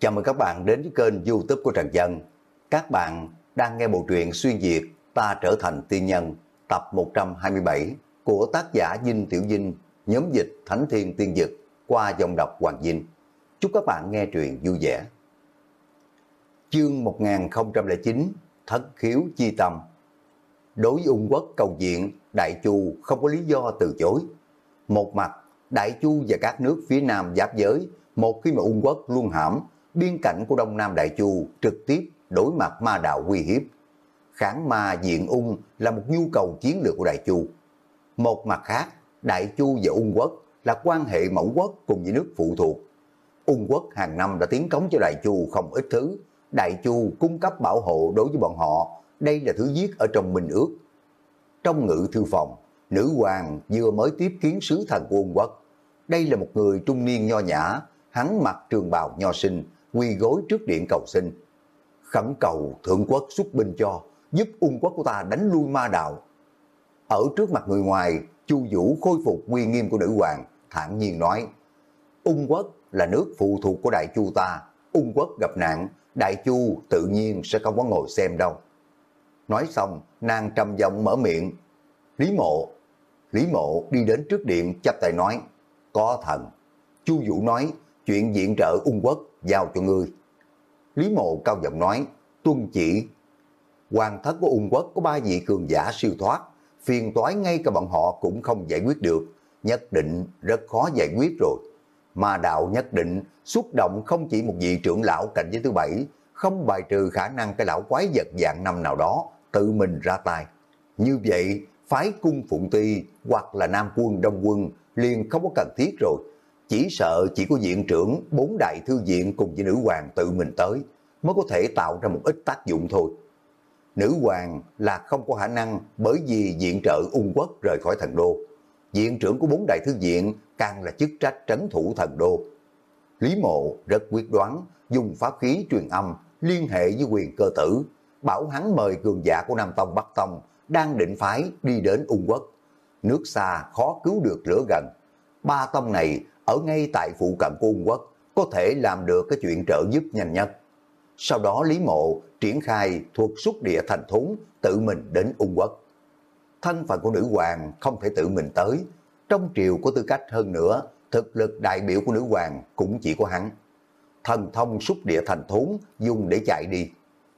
Chào mừng các bạn đến với kênh youtube của Trần Dân. Các bạn đang nghe bộ truyện xuyên Việt Ta trở thành tiên nhân tập 127 của tác giả Dinh Tiểu Dinh, nhóm dịch Thánh Thiên Tiên Dực qua dòng đọc Hoàng Dinh. Chúc các bạn nghe truyện vui vẻ. Chương 1009 Thất khiếu chi tâm Đối với ung quốc cầu diện, Đại Chu không có lý do từ chối. Một mặt, Đại Chu và các nước phía Nam giáp giới, một khi mà ung quốc luôn hãm, biên cảnh của Đông Nam Đại Chu trực tiếp đối mặt ma đạo uy hiếp. Kháng ma diện ung là một nhu cầu chiến lược của Đại Chu. Một mặt khác, Đại Chu và ung quốc là quan hệ mẫu quốc cùng với nước phụ thuộc. Ung quốc hàng năm đã tiến cống cho Đại Chu không ít thứ. Đại Chu cung cấp bảo hộ đối với bọn họ, đây là thứ viết ở trong minh ước. Trong ngự thư phòng, nữ hoàng vừa mới tiếp kiến sứ thần của ung quốc. Đây là một người trung niên nho nhã, hắn mặc trường bào nho sinh, quỳ gối trước điện cầu xin. Khẩn cầu thượng quốc xuất binh cho, giúp ung quốc của ta đánh lui ma đạo. Ở trước mặt người ngoài, Chu Vũ khôi phục uy nghiêm của nữ hoàng, thản nhiên nói, ung quốc là nước phụ thuộc của Đại Chu ta, ung quốc gặp nạn, Đại Chu tự nhiên sẽ không có ngồi xem đâu. Nói xong, nàng trầm giọng mở miệng, Lý mộ, Lý mộ đi đến trước điện chắp tay nói, có thần. Chu Vũ nói, chuyện diện trợ ung quốc giao cho ngươi. Lý mộ cao giọng nói, tuân chỉ. Hoàng thất của ung quốc có ba vị cường giả siêu thoát, phiền toái ngay cả bọn họ cũng không giải quyết được, nhất định rất khó giải quyết rồi. Mà đạo nhất định xúc động không chỉ một vị trưởng lão cạnh với thứ bảy, không bài trừ khả năng cái lão quái vật dạng năm nào đó tự mình ra tay. Như vậy, phái cung Phụng Ti hoặc là Nam quân Đông quân liền không có cần thiết rồi. Chỉ sợ chỉ có viện trưởng bốn đại thư viện cùng với nữ hoàng tự mình tới mới có thể tạo ra một ít tác dụng thôi. Nữ hoàng là không có khả năng bởi vì viện trợ ung quốc rời khỏi thần đô. Viện trưởng của bốn đại thư viện càng là chức trách trấn thủ thần đô. Lý mộ rất quyết đoán dùng pháp khí truyền âm liên hệ với quyền cơ tử, bảo hắn mời cường giả của Nam Tông Bắc Tông đang định phái đi đến ung quốc. Nước xa khó cứu được lửa gần. Ba tông này ở ngay tại phụ cận của ung quốc có thể làm được cái chuyện trợ giúp nhanh nhất. Sau đó Lý Mộ triển khai thuộc xuất địa thành thốn tự mình đến ung quốc. Thân phận của nữ hoàng không thể tự mình tới. Trong triều có tư cách hơn nữa, thực lực đại biểu của nữ hoàng cũng chỉ có hắn. Thần thông xúc địa thành thốn dùng để chạy đi.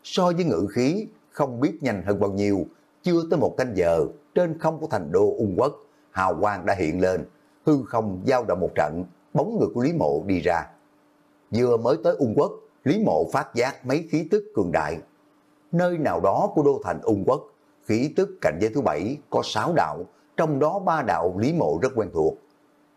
So với ngự khí, không biết nhanh hơn bao nhiêu, chưa tới một canh giờ, trên không của thành đô ung quốc, hào quang đã hiện lên, hư không giao động một trận, bóng người của Lý Mộ đi ra. Vừa mới tới ung quốc, Lý Mộ phát giác mấy khí tức cường đại. Nơi nào đó của đô thành ung quốc, khí tức cảnh giới thứ bảy có sáu đạo, trong đó ba đạo Lý Mộ rất quen thuộc.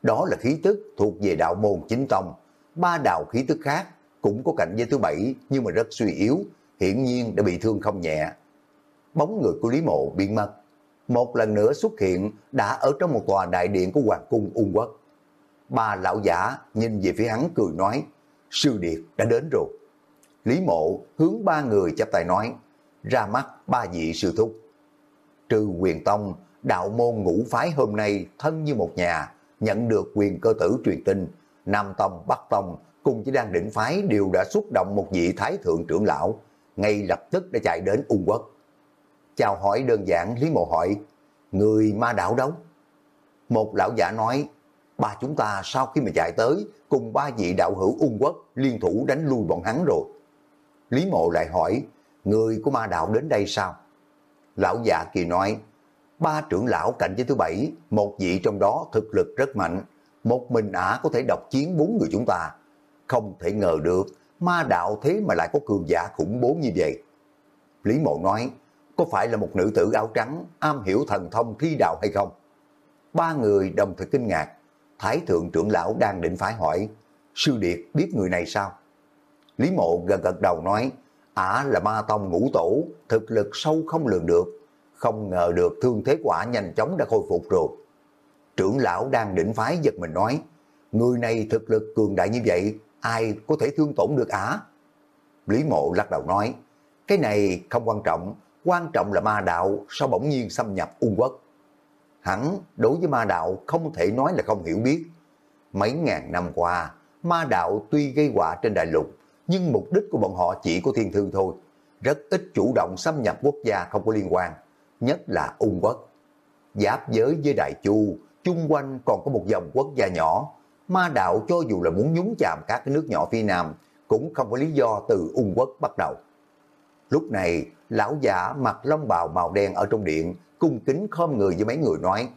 Đó là khí tức thuộc về đạo môn chính tông. Ba đạo khí tức khác cũng có cảnh giới thứ bảy nhưng mà rất suy yếu, hiển nhiên đã bị thương không nhẹ. Bóng người của Lý Mộ biến mất. Một lần nữa xuất hiện đã ở trong một tòa đại điện của Hoàng cung Ung Quốc. Ba lão giả nhìn về phía hắn cười nói, sư điệt đã đến rồi. Lý mộ hướng ba người chắp tay nói, ra mắt ba vị sư thúc. Trừ quyền tông, đạo môn ngũ phái hôm nay thân như một nhà, nhận được quyền cơ tử truyền tin, Nam Tông, Bắc Tông cùng chỉ đang đỉnh phái đều đã xúc động một vị thái thượng trưởng lão, ngay lập tức đã chạy đến ung quốc. Chào hỏi đơn giản Lý Mộ hỏi, người ma đạo đâu? Một lão giả nói, ba chúng ta sau khi mà chạy tới, cùng ba vị đạo hữu ung quốc liên thủ đánh lui bọn hắn rồi. Lý Mộ lại hỏi, người của ma đạo đến đây sao? Lão giả kỳ nói, ba trưởng lão cạnh với thứ bảy, một vị trong đó thực lực rất mạnh, một mình ả có thể độc chiến bốn người chúng ta. Không thể ngờ được, ma đạo thế mà lại có cường giả khủng bố như vậy. Lý Mộ nói, có phải là một nữ tử áo trắng, am hiểu thần thông thi đạo hay không? Ba người đồng thời kinh ngạc, Thái thượng trưởng lão đang định phái hỏi, sư điệt biết người này sao? Lý mộ gần gật đầu nói, ả là ma tông ngũ tổ, thực lực sâu không lường được, không ngờ được thương thế quả nhanh chóng đã khôi phục rồi. Trưởng lão đang định phái giật mình nói, người này thực lực cường đại như vậy, ai có thể thương tổn được ả? Lý mộ lắc đầu nói, cái này không quan trọng, quan trọng là ma đạo sao bỗng nhiên xâm nhập ung quốc. Hắn đối với ma đạo không thể nói là không hiểu biết. Mấy ngàn năm qua, ma đạo tuy gây họa trên đại lục, nhưng mục đích của bọn họ chỉ có thiên thư thôi. Rất ít chủ động xâm nhập quốc gia không có liên quan, nhất là ung quốc. Giáp giới với Đại Chu, chung quanh còn có một dòng quốc gia nhỏ. Ma đạo cho dù là muốn nhúng chạm các cái nước nhỏ phía Nam, cũng không có lý do từ ung quốc bắt đầu. Lúc này, lão giả mặc long bào màu đen ở trong điện, cung kính khom người với mấy người nói,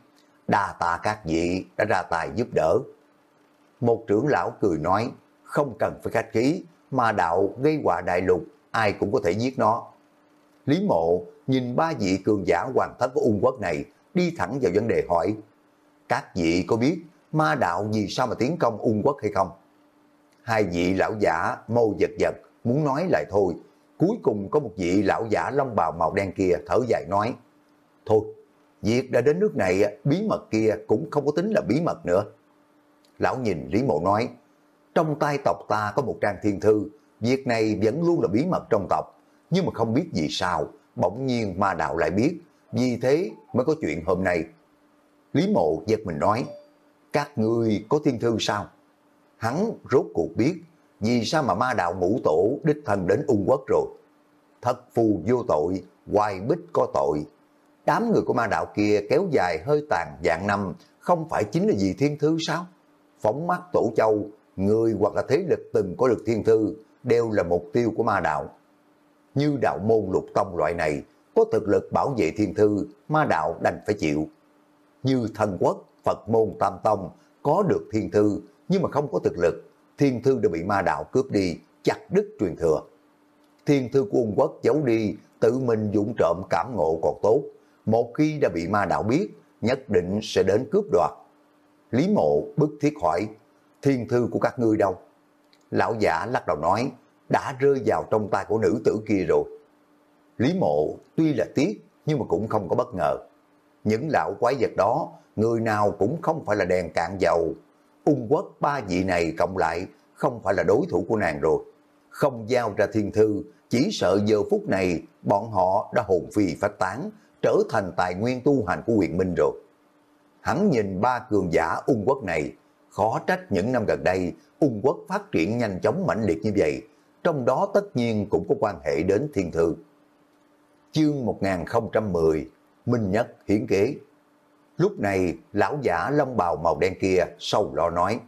đa tạ các vị đã ra tài giúp đỡ. Một trưởng lão cười nói, không cần phải khách khí, ma đạo gây họa đại lục, ai cũng có thể giết nó. Lý mộ nhìn ba vị cường giả hoàng thất của ung quốc này, đi thẳng vào vấn đề hỏi, các vị có biết ma đạo vì sao mà tiến công ung quốc hay không? Hai vị lão giả mâu giật giật, muốn nói lại thôi. Cuối cùng có một vị lão giả long bào màu đen kia thở dài nói, Thôi, việc đã đến nước này, bí mật kia cũng không có tính là bí mật nữa. Lão nhìn Lý Mộ nói, trong tay tộc ta có một trang thiên thư, việc này vẫn luôn là bí mật trong tộc, nhưng mà không biết vì sao, bỗng nhiên ma đạo lại biết, vì thế mới có chuyện hôm nay. Lý Mộ giật mình nói, các ngươi có thiên thư sao? Hắn rốt cuộc biết, vì sao mà ma đạo ngũ tổ đích thân đến ung quốc rồi. Thật phù vô tội, hoài bích có tội. Đám người của ma đạo kia kéo dài hơi tàn dạng năm, không phải chính là vì thiên thư sao? Phóng mắt tổ châu, người hoặc là thế lực từng có được thiên thư, đều là mục tiêu của ma đạo. Như đạo môn lục tông loại này, có thực lực bảo vệ thiên thư, ma đạo đành phải chịu. Như thần quốc, Phật môn tam tông, có được thiên thư, nhưng mà không có thực lực, thiên thư đã bị ma đạo cướp đi, chặt đứt truyền thừa. Thiên thư của ung quốc giấu đi, tự mình dũng trộm cảm ngộ còn tốt. Một khi đã bị ma đạo biết, nhất định sẽ đến cướp đoạt. Lý mộ bức thiết hỏi, thiên thư của các ngươi đâu? Lão giả lắc đầu nói, đã rơi vào trong tay của nữ tử kia rồi. Lý mộ tuy là tiếc, nhưng mà cũng không có bất ngờ. Những lão quái vật đó, người nào cũng không phải là đèn cạn dầu, ung quốc ba vị này cộng lại không phải là đối thủ của nàng rồi. Không giao ra thiên thư, chỉ sợ giờ phút này bọn họ đã hồn phi phách tán, trở thành tài nguyên tu hành của quyền minh rồi. Hắn nhìn ba cường giả ung quốc này, khó trách những năm gần đây ung quốc phát triển nhanh chóng mạnh liệt như vậy, trong đó tất nhiên cũng có quan hệ đến thiên thư. Chương 1010 Minh Nhất Hiển Kế Lúc này, lão giả lông bào màu đen kia sâu lo nói,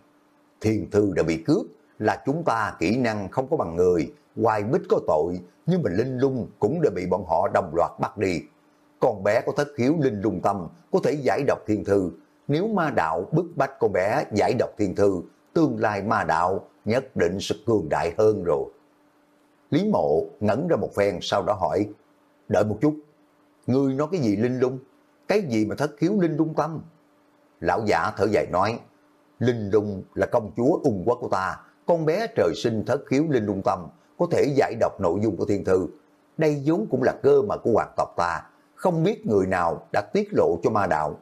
thiên thư đã bị cướp, là chúng ta kỹ năng không có bằng người, hoài bích có tội, nhưng mà linh lung cũng đã bị bọn họ đồng loạt bắt đi. Con bé có thất hiếu linh lung tâm, có thể giải độc thiên thư. Nếu ma đạo bức bách con bé giải độc thiên thư, tương lai ma đạo nhất định sẽ cường đại hơn rồi. Lý mộ ngẩn ra một phen sau đó hỏi, đợi một chút, ngươi nói cái gì linh lung? Cái gì mà thất khiếu linh lung tâm? Lão giả thở dài nói, linh lung là công chúa ung quốc của ta, con bé trời sinh thất khiếu linh lung tâm, có thể giải đọc nội dung của thiên thư. Đây vốn cũng là cơ mà của hoàng tộc ta, không biết người nào đã tiết lộ cho ma đạo.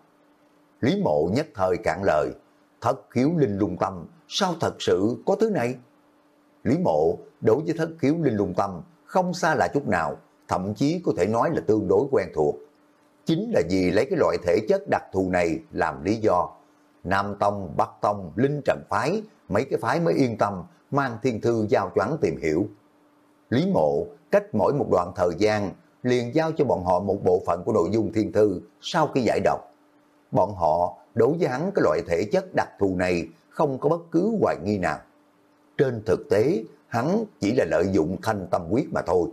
Lý mộ nhất thời cạn lời, thất khiếu linh lung tâm, sao thật sự có thứ này? Lý mộ đối với thất khiếu linh lung tâm không xa lạ chút nào, thậm chí có thể nói là tương đối quen thuộc chính là vì lấy cái loại thể chất đặc thù này làm lý do. Nam Tông, Bắc Tông, Linh Trần Phái, mấy cái phái mới yên tâm mang thiên thư giao choáng tìm hiểu. Lý mộ cách mỗi một đoạn thời gian liền giao cho bọn họ một bộ phận của nội dung thiên thư sau khi giải đọc. Bọn họ đối với hắn cái loại thể chất đặc thù này không có bất cứ hoài nghi nào. Trên thực tế, hắn chỉ là lợi dụng thanh tâm quyết mà thôi.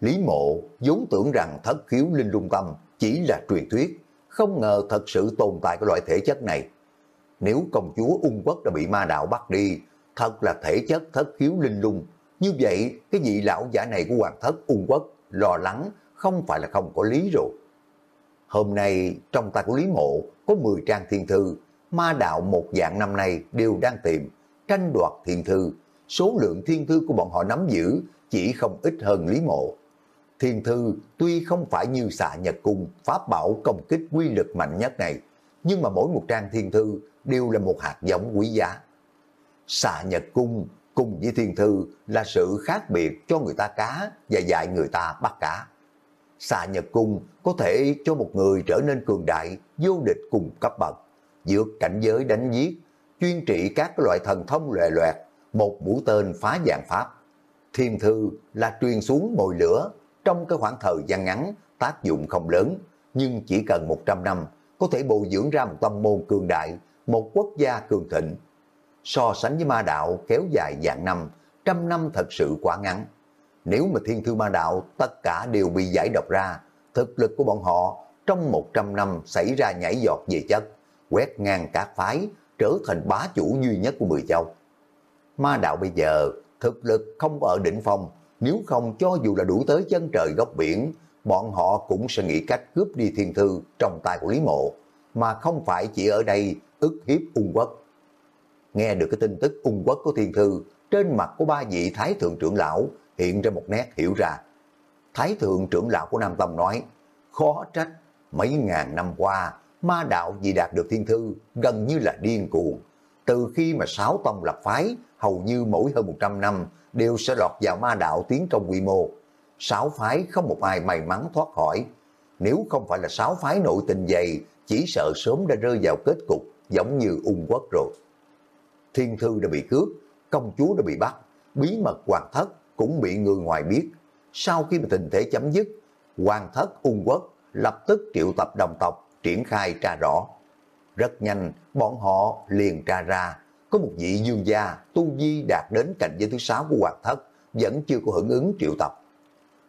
Lý mộ vốn tưởng rằng thất khiếu linh lung tâm chỉ là truyền thuyết, không ngờ thật sự tồn tại cái loại thể chất này. Nếu công chúa ung quốc đã bị ma đạo bắt đi, thật là thể chất thất khiếu linh lung. Như vậy, cái vị lão giả này của hoàng thất ung quốc lo lắng không phải là không có lý rồi. Hôm nay, trong tay của Lý Mộ có 10 trang thiên thư, ma đạo một dạng năm nay đều đang tìm, tranh đoạt thiên thư. Số lượng thiên thư của bọn họ nắm giữ chỉ không ít hơn Lý Mộ. Thiên thư tuy không phải như xạ nhật cung, pháp bảo công kích quy lực mạnh nhất này, nhưng mà mỗi một trang thiên thư đều là một hạt giống quý giá. Xạ nhật cung cùng với thiên thư là sự khác biệt cho người ta cá và dạy người ta bắt cá. Xạ nhật cung có thể cho một người trở nên cường đại, vô địch cùng cấp bậc, dược cảnh giới đánh giết, chuyên trị các loại thần thông lòe loẹt, một mũi tên phá dạng pháp. Thiên thư là truyền xuống mồi lửa, trong cái khoảng thời gian ngắn, tác dụng không lớn, nhưng chỉ cần 100 năm có thể bồi dưỡng ra một tâm môn cường đại, một quốc gia cường thịnh. So sánh với ma đạo kéo dài dạng năm, trăm năm thật sự quá ngắn. Nếu mà thiên thư ma đạo tất cả đều bị giải độc ra, thực lực của bọn họ trong 100 năm xảy ra nhảy giọt về chất, quét ngang các phái, trở thành bá chủ duy nhất của mười châu. Ma đạo bây giờ thực lực không ở đỉnh phong, nếu không cho dù là đủ tới chân trời góc biển, bọn họ cũng sẽ nghĩ cách cướp đi thiên thư trong tay của Lý Mộ, mà không phải chỉ ở đây ức hiếp ung quốc. Nghe được cái tin tức ung quốc của thiên thư, trên mặt của ba vị thái thượng trưởng lão hiện ra một nét hiểu ra. Thái thượng trưởng lão của Nam Tông nói, khó trách mấy ngàn năm qua, ma đạo vì đạt được thiên thư gần như là điên cuồng. Từ khi mà sáu tông lập phái, hầu như mỗi hơn 100 năm đều sẽ lọt vào ma đạo tiến công quy mô. Sáu phái không một ai may mắn thoát khỏi. Nếu không phải là sáu phái nội tình dày, chỉ sợ sớm đã rơi vào kết cục giống như ung quốc rồi. Thiên thư đã bị cướp, công chúa đã bị bắt, bí mật hoàng thất cũng bị người ngoài biết. Sau khi mà tình thế chấm dứt, hoàng thất ung quốc lập tức triệu tập đồng tộc triển khai tra rõ. Rất nhanh, bọn họ liền tra ra, có một vị dương gia tu vi đạt đến cảnh giới thứ sáu của hoàng thất, vẫn chưa có hưởng ứng triệu tập.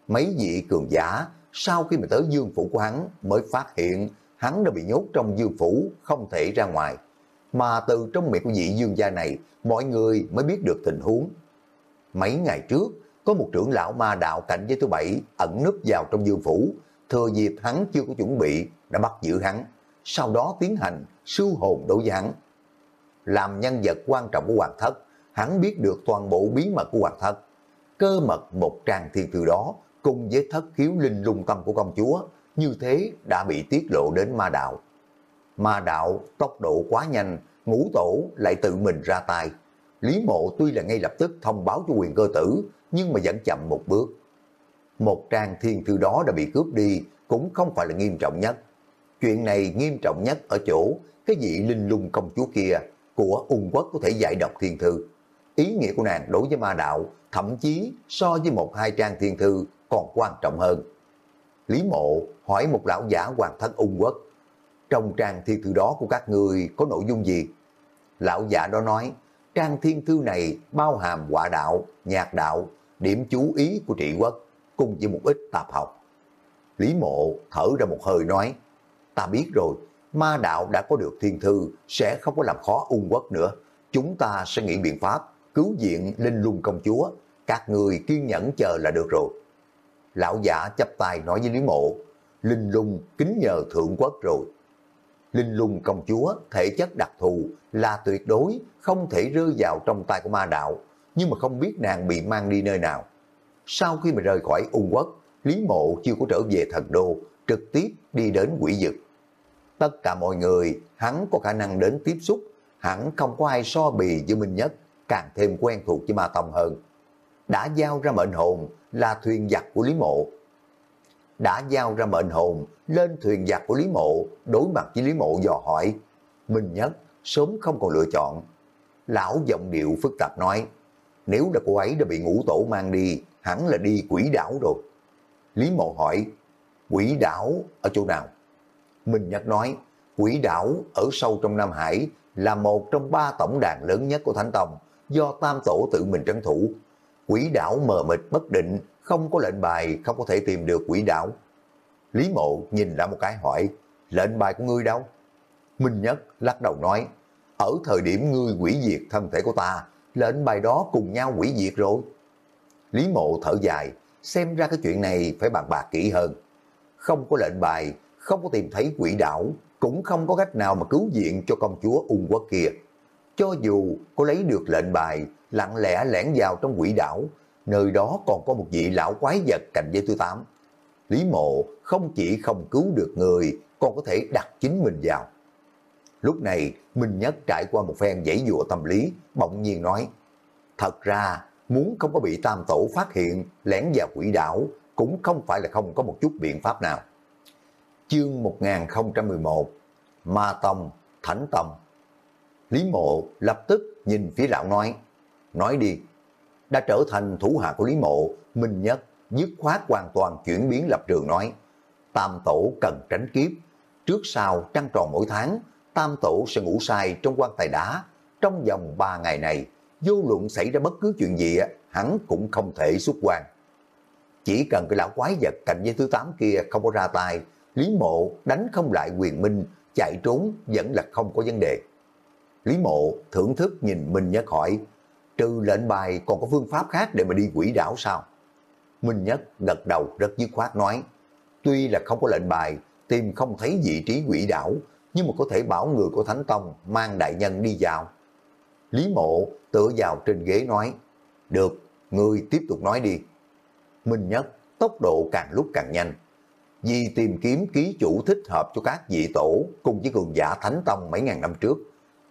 Mấy vị cường giả, sau khi mà tới dương phủ của hắn mới phát hiện hắn đã bị nhốt trong dương phủ, không thể ra ngoài. Mà từ trong miệng của vị dương gia này, mọi người mới biết được tình huống. Mấy ngày trước, có một trưởng lão ma đạo cảnh giới thứ bảy ẩn núp vào trong dương phủ, thừa dịp hắn chưa có chuẩn bị, đã bắt giữ hắn, sau đó tiến hành sưu hồn đối với hắn. Làm nhân vật quan trọng của Hoàng Thất, hắn biết được toàn bộ bí mật của Hoàng Thất. Cơ mật một trang thiên thư đó, cùng với thất khiếu linh lung tâm của công chúa, như thế đã bị tiết lộ đến ma đạo. Ma đạo tốc độ quá nhanh, ngũ tổ lại tự mình ra tay. Lý mộ tuy là ngay lập tức thông báo cho quyền cơ tử, nhưng mà vẫn chậm một bước một trang thiên thư đó đã bị cướp đi cũng không phải là nghiêm trọng nhất. Chuyện này nghiêm trọng nhất ở chỗ cái vị linh lung công chúa kia của ung quốc có thể giải đọc thiên thư. Ý nghĩa của nàng đối với ma đạo thậm chí so với một hai trang thiên thư còn quan trọng hơn. Lý mộ hỏi một lão giả hoàng thất ung quốc trong trang thiên thư đó của các người có nội dung gì? Lão giả đó nói, trang thiên thư này bao hàm quả đạo, nhạc đạo, điểm chú ý của trị quốc cùng với một ít tạp học. Lý mộ thở ra một hơi nói, ta biết rồi, ma đạo đã có được thiên thư sẽ không có làm khó ung quốc nữa. Chúng ta sẽ nghĩ biện pháp cứu diện linh lung công chúa, các người kiên nhẫn chờ là được rồi. Lão giả chấp tay nói với Lý mộ, linh lung kính nhờ thượng quốc rồi. Linh lung công chúa thể chất đặc thù là tuyệt đối không thể rơi vào trong tay của ma đạo, nhưng mà không biết nàng bị mang đi nơi nào sau khi mà rời khỏi ung quốc, Lý Mộ chưa có trở về thần đô, trực tiếp đi đến quỷ dực. Tất cả mọi người, hắn có khả năng đến tiếp xúc, hẳn không có ai so bì với Minh Nhất, càng thêm quen thuộc với Ma Tông hơn. Đã giao ra mệnh hồn là thuyền giặc của Lý Mộ. Đã giao ra mệnh hồn lên thuyền giặc của Lý Mộ, đối mặt với Lý Mộ dò hỏi. Minh Nhất sớm không còn lựa chọn. Lão giọng điệu phức tạp nói, nếu là cô ấy đã bị ngũ tổ mang đi, hẳn là đi quỷ đảo rồi. Lý Mộ hỏi, quỷ đảo ở chỗ nào? Minh Nhật nói, quỷ đảo ở sâu trong Nam Hải là một trong ba tổng đàn lớn nhất của Thánh Tông, do Tam Tổ tự mình trấn thủ. Quỷ đảo mờ mịt bất định, không có lệnh bài, không có thể tìm được quỷ đảo. Lý Mộ nhìn lại một cái hỏi, lệnh bài của ngươi đâu? Minh Nhất lắc đầu nói, ở thời điểm ngươi quỷ diệt thân thể của ta, lệnh bài đó cùng nhau quỷ diệt rồi. Lý mộ thở dài, xem ra cái chuyện này phải bàn bạc kỹ hơn. Không có lệnh bài, không có tìm thấy quỷ đảo, cũng không có cách nào mà cứu viện cho công chúa ung quốc kia. Cho dù có lấy được lệnh bài, lặng lẽ lẻn vào trong quỷ đảo, nơi đó còn có một vị lão quái vật cạnh với thứ tám. Lý mộ không chỉ không cứu được người, còn có thể đặt chính mình vào. Lúc này, Minh Nhất trải qua một phen dãy dụa tâm lý, bỗng nhiên nói, thật ra muốn không có bị tam tổ phát hiện lẻn vào quỷ đảo cũng không phải là không có một chút biện pháp nào. Chương 1011 Ma Tông, Thánh Tông Lý Mộ lập tức nhìn phía lão nói Nói đi đã trở thành thủ hạ của Lý Mộ, Minh Nhất dứt khoát hoàn toàn chuyển biến lập trường nói, Tam Tổ cần tránh kiếp, trước sau trăng tròn mỗi tháng, Tam Tổ sẽ ngủ sai trong quan tài đá, trong vòng 3 ngày này, vô luận xảy ra bất cứ chuyện gì, hắn cũng không thể xuất quan. Chỉ cần cái lão quái vật cạnh với thứ 8 kia không có ra tay, Lý Mộ đánh không lại quyền minh, chạy trốn vẫn là không có vấn đề. Lý Mộ thưởng thức nhìn Minh Nhất hỏi, trừ lệnh bài còn có phương pháp khác để mà đi quỷ đảo sao? Minh Nhất gật đầu rất dứt khoát nói, tuy là không có lệnh bài, tìm không thấy vị trí quỷ đảo, nhưng mà có thể bảo người của Thánh Tông mang đại nhân đi vào. Lý Mộ tựa vào trên ghế nói, được, người tiếp tục nói đi. Minh Nhất tốc độ càng lúc càng nhanh, vì tìm kiếm ký chủ thích hợp cho các vị tổ cùng với cường giả Thánh Tông mấy ngàn năm trước.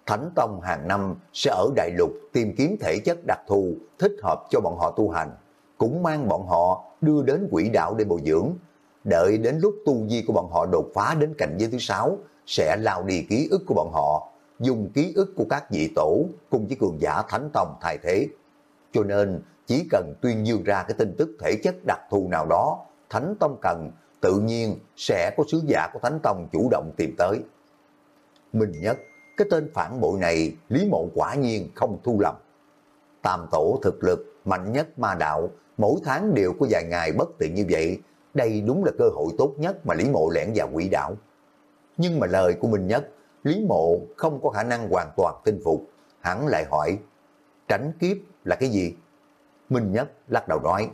Thánh Tông hàng năm sẽ ở Đại Lục tìm kiếm thể chất đặc thù thích hợp cho bọn họ tu hành, cũng mang bọn họ đưa đến quỷ đạo để bồi dưỡng. Đợi đến lúc tu vi của bọn họ đột phá đến cảnh giới thứ sáu, sẽ lao đi ký ức của bọn họ, dùng ký ức của các vị tổ cùng với cường giả Thánh Tông thay thế. Cho nên, chỉ cần tuyên dương ra cái tin tức thể chất đặc thù nào đó, Thánh Tông cần tự nhiên sẽ có sứ giả của Thánh Tông chủ động tìm tới. Minh Nhất, cái tên phản bội này Lý Mộ quả nhiên không thu lầm. Tam tổ thực lực mạnh nhất ma đạo, mỗi tháng đều có vài ngày bất tiện như vậy, đây đúng là cơ hội tốt nhất mà Lý Mộ lẻn vào quỷ đảo. Nhưng mà lời của Minh Nhất, Lý Mộ không có khả năng hoàn toàn tin phục, hắn lại hỏi, tránh kiếp là cái gì? Minh Nhất lắc đầu nói,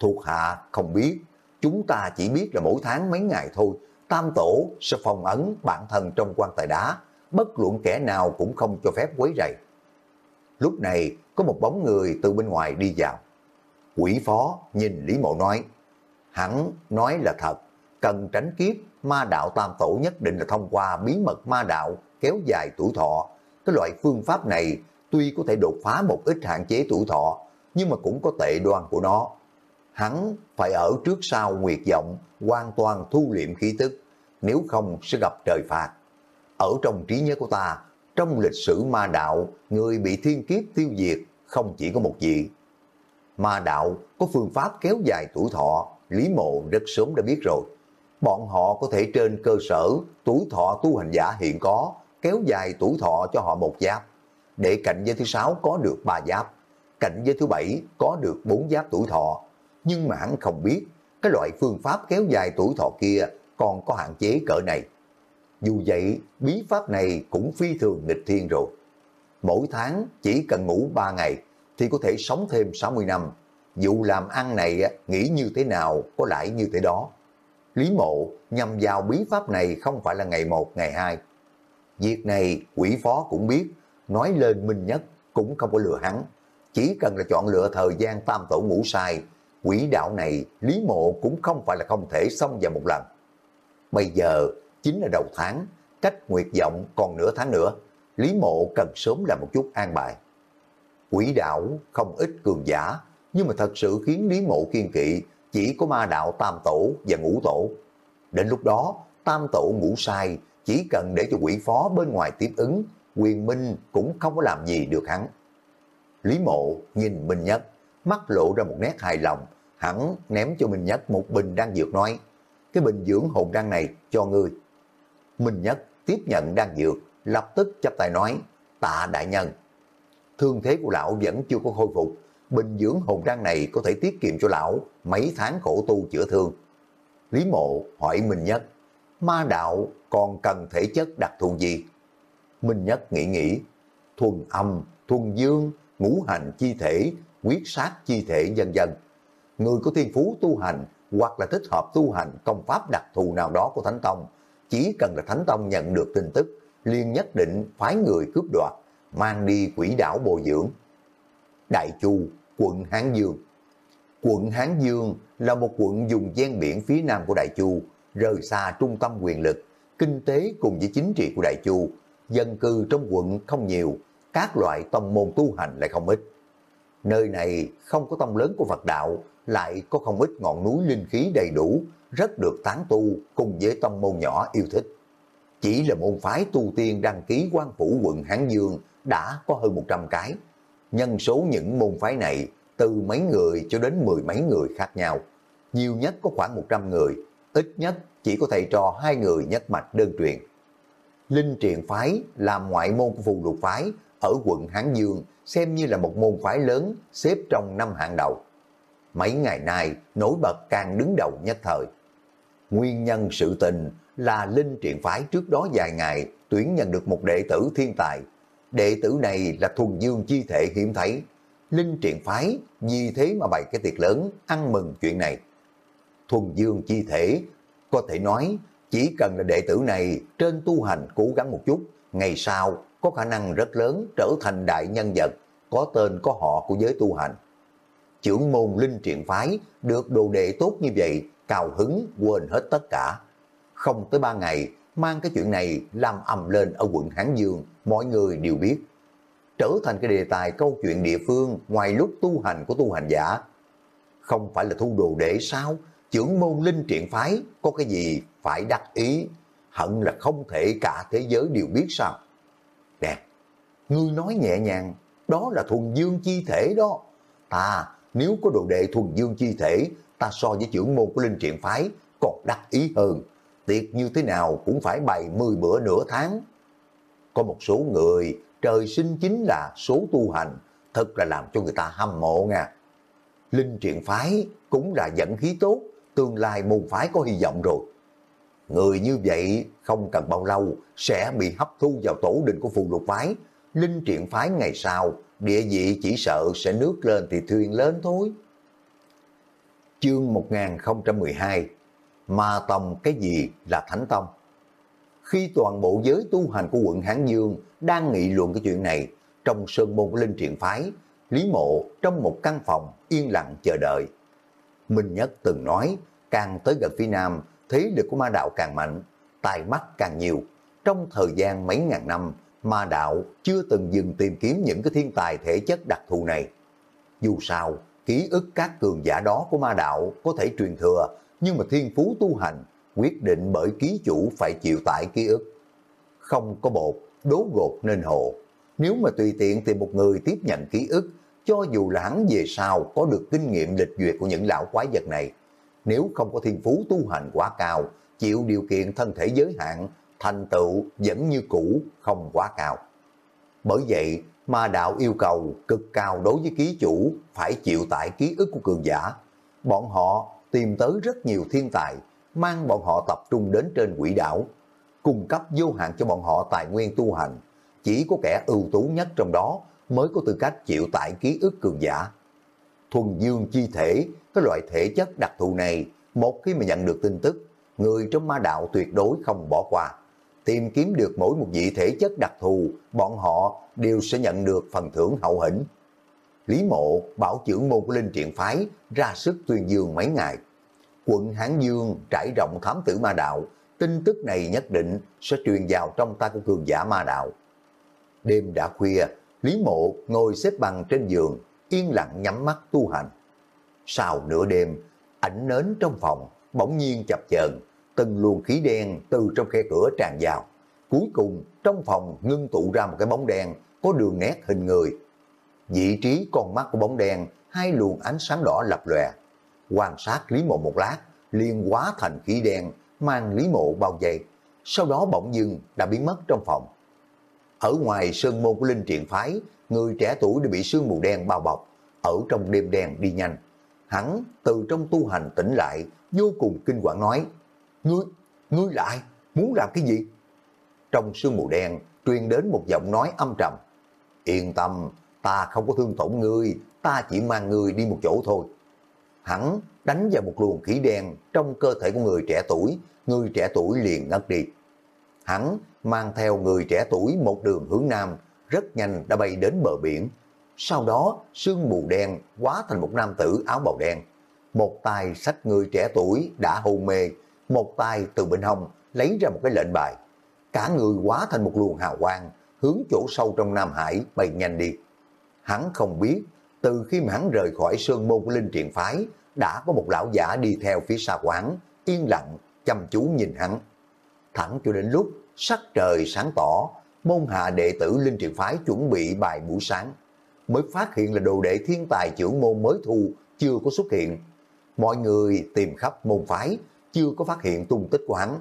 thuộc hạ không biết, chúng ta chỉ biết là mỗi tháng mấy ngày thôi, tam tổ sẽ phòng ấn bản thân trong quan tài đá, bất luận kẻ nào cũng không cho phép quấy rầy. Lúc này, có một bóng người từ bên ngoài đi vào. Quỷ phó nhìn Lý Mộ nói, hắn nói là thật, cần tránh kiếp, ma đạo tam tổ nhất định là thông qua bí mật ma đạo kéo dài tuổi thọ. Cái loại phương pháp này tuy có thể đột phá một ít hạn chế tuổi thọ, nhưng mà cũng có tệ đoan của nó hắn phải ở trước sau nguyệt vọng, hoàn toàn thu liệm khí tức, nếu không sẽ gặp trời phạt. Ở trong trí nhớ của ta, trong lịch sử ma đạo, người bị thiên kiếp tiêu diệt không chỉ có một vị. Ma đạo có phương pháp kéo dài tuổi thọ, Lý Mộ rất sớm đã biết rồi. Bọn họ có thể trên cơ sở tuổi thọ tu hành giả hiện có, kéo dài tuổi thọ cho họ một giáp, để cạnh giới thứ sáu có được ba giáp, cạnh giới thứ bảy có được bốn giáp tuổi thọ, nhưng mà hắn không biết cái loại phương pháp kéo dài tuổi thọ kia còn có hạn chế cỡ này. Dù vậy, bí pháp này cũng phi thường nghịch thiên rồi. Mỗi tháng chỉ cần ngủ 3 ngày thì có thể sống thêm 60 năm. Dù làm ăn này nghĩ như thế nào có lãi như thế đó. Lý mộ nhằm vào bí pháp này không phải là ngày 1, ngày 2. Việc này quỷ phó cũng biết, nói lên minh nhất cũng không có lừa hắn. Chỉ cần là chọn lựa thời gian tam tổ ngủ sai quỷ đạo này Lý Mộ cũng không phải là không thể xong vào một lần. Bây giờ chính là đầu tháng, cách nguyệt vọng còn nửa tháng nữa, Lý Mộ cần sớm làm một chút an bài. Quỷ đạo không ít cường giả, nhưng mà thật sự khiến Lý Mộ kiên kỵ chỉ có ma đạo tam tổ và ngũ tổ. Đến lúc đó, tam tổ ngũ sai, chỉ cần để cho quỷ phó bên ngoài tiếp ứng, quyền minh cũng không có làm gì được hắn. Lý Mộ nhìn Minh Nhất, mắt lộ ra một nét hài lòng, hắn ném cho mình Nhất một bình đan dược nói, cái bình dưỡng hồn đan này cho ngươi. Minh Nhất tiếp nhận đan dược, lập tức chấp tay nói, tạ đại nhân. Thương thế của lão vẫn chưa có khôi phục, bình dưỡng hồn đan này có thể tiết kiệm cho lão mấy tháng khổ tu chữa thương. Lý mộ hỏi Minh Nhất, ma đạo còn cần thể chất đặc thù gì? Minh Nhất nghĩ nghĩ, thuần âm, thuần dương, ngũ hành chi thể, quyết sát chi thể dân dân người có thiên phú tu hành hoặc là thích hợp tu hành công pháp đặc thù nào đó của Thánh Tông, chỉ cần là Thánh Tông nhận được tin tức, liền nhất định phái người cướp đoạt, mang đi quỷ đảo bồi dưỡng. Đại Chu, quận Hán Dương Quận Hán Dương là một quận dùng gian biển phía nam của Đại Chu, rời xa trung tâm quyền lực, kinh tế cùng với chính trị của Đại Chu. Dân cư trong quận không nhiều, các loại tông môn tu hành lại không ít. Nơi này không có tông lớn của Phật đạo, lại có không ít ngọn núi linh khí đầy đủ, rất được tán tu cùng với tông môn nhỏ yêu thích. Chỉ là môn phái tu tiên đăng ký quan phủ quận Hán Dương đã có hơn 100 cái. Nhân số những môn phái này từ mấy người cho đến mười mấy người khác nhau. Nhiều nhất có khoảng 100 người, ít nhất chỉ có thầy trò hai người nhất mạch đơn truyền. Linh truyền phái là ngoại môn của phù lục phái ở quận Hán Dương xem như là một môn phái lớn xếp trong năm hạng đầu. Mấy ngày nay nổi bật càng đứng đầu nhất thời. Nguyên nhân sự tình là Linh truyền phái trước đó vài ngày tuyển nhận được một đệ tử thiên tài. Đệ tử này là thuần dương chi thể hiếm thấy. Linh truyền phái vì thế mà bày cái tiệc lớn ăn mừng chuyện này. Thuần dương chi thể có thể nói chỉ cần là đệ tử này trên tu hành cố gắng một chút, ngày sau có khả năng rất lớn trở thành đại nhân vật, có tên có họ của giới tu hành. Trưởng môn linh triện phái được đồ đệ tốt như vậy, cào hứng quên hết tất cả. Không tới ba ngày, mang cái chuyện này làm ầm lên ở quận Hán Dương, mọi người đều biết. Trở thành cái đề tài câu chuyện địa phương ngoài lúc tu hành của tu hành giả. Không phải là thu đồ đệ sao? Trưởng môn linh triện phái có cái gì phải đắc ý, hận là không thể cả thế giới đều biết sao. Nè, ngươi nói nhẹ nhàng, đó là thuần dương chi thể đó. Ta, nếu có đồ đệ thuần dương chi thể, ta so với trưởng môn của linh triện phái còn đắc ý hơn. Tiệc như thế nào cũng phải bày 10 bữa nửa tháng. Có một số người, trời sinh chính là số tu hành, thật là làm cho người ta hâm mộ nha. Linh triện phái cũng là dẫn khí tốt, tương lai môn phái có hy vọng rồi. Người như vậy không cần bao lâu sẽ bị hấp thu vào tổ đình của phù lục phái. Linh triện phái ngày sau, địa vị chỉ sợ sẽ nước lên thì thuyền lớn thôi. Chương 1012 Ma Tông cái gì là Thánh Tông? Khi toàn bộ giới tu hành của quận Hán Dương đang nghị luận cái chuyện này, trong sơn môn của Linh Triện Phái, Lý Mộ trong một căn phòng yên lặng chờ đợi. Minh Nhất từng nói, càng tới gần phía Nam, thế lực của ma đạo càng mạnh, tài mắt càng nhiều. Trong thời gian mấy ngàn năm, ma đạo chưa từng dừng tìm kiếm những cái thiên tài thể chất đặc thù này. Dù sao, ký ức các cường giả đó của ma đạo có thể truyền thừa, nhưng mà thiên phú tu hành quyết định bởi ký chủ phải chịu tải ký ức. Không có bột, đố gột nên hộ. Nếu mà tùy tiện tìm một người tiếp nhận ký ức, cho dù là hắn về sau có được kinh nghiệm lịch duyệt của những lão quái vật này, nếu không có thiên phú tu hành quá cao, chịu điều kiện thân thể giới hạn, thành tựu vẫn như cũ, không quá cao. Bởi vậy, ma đạo yêu cầu cực cao đối với ký chủ phải chịu tại ký ức của cường giả. Bọn họ tìm tới rất nhiều thiên tài, mang bọn họ tập trung đến trên quỷ đảo, cung cấp vô hạn cho bọn họ tài nguyên tu hành. Chỉ có kẻ ưu tú nhất trong đó mới có tư cách chịu tại ký ức cường giả. Thuần dương chi thể cái loại thể chất đặc thù này, một khi mà nhận được tin tức, người trong ma đạo tuyệt đối không bỏ qua. Tìm kiếm được mỗi một vị thể chất đặc thù, bọn họ đều sẽ nhận được phần thưởng hậu hĩnh. Lý mộ bảo trưởng môn của Linh Triện Phái ra sức tuyên dương mấy ngày. Quận Hán Dương trải rộng thám tử ma đạo, tin tức này nhất định sẽ truyền vào trong tay của cường giả ma đạo. Đêm đã khuya, Lý mộ ngồi xếp bằng trên giường, yên lặng nhắm mắt tu hành. Sau nửa đêm, ảnh nến trong phòng bỗng nhiên chập chờn, từng luồng khí đen từ trong khe cửa tràn vào. Cuối cùng, trong phòng ngưng tụ ra một cái bóng đen có đường nét hình người. Vị trí con mắt của bóng đen, hai luồng ánh sáng đỏ lập lòe. Quan sát Lý Mộ một lát, liền hóa thành khí đen, mang Lý Mộ bao vây. Sau đó bỗng dưng đã biến mất trong phòng. Ở ngoài sơn môn của Linh Triện Phái, người trẻ tuổi đã bị sương mù đen bao bọc, ở trong đêm đen đi nhanh hắn từ trong tu hành tỉnh lại, vô cùng kinh quản nói, Ngươi, ngươi lại, muốn làm cái gì? Trong sương mù đen, truyền đến một giọng nói âm trầm. Yên tâm, ta không có thương tổn ngươi, ta chỉ mang ngươi đi một chỗ thôi. Hắn đánh vào một luồng khí đen trong cơ thể của người trẻ tuổi, người trẻ tuổi liền ngất đi. Hắn mang theo người trẻ tuổi một đường hướng nam, rất nhanh đã bay đến bờ biển, sau đó, sương mù đen hóa thành một nam tử áo bào đen. Một tay sách người trẻ tuổi đã hôn mê, một tay từ bên hông lấy ra một cái lệnh bài. Cả người hóa thành một luồng hào quang, hướng chỗ sâu trong Nam Hải bay nhanh đi. Hắn không biết, từ khi mà hắn rời khỏi sơn môn của Linh Triện Phái, đã có một lão giả đi theo phía xa quán, yên lặng, chăm chú nhìn hắn. Thẳng cho đến lúc sắc trời sáng tỏ, môn hạ đệ tử Linh Triện Phái chuẩn bị bài buổi sáng mới phát hiện là đồ đệ thiên tài trưởng môn mới thu chưa có xuất hiện. Mọi người tìm khắp môn phái, chưa có phát hiện tung tích của hắn.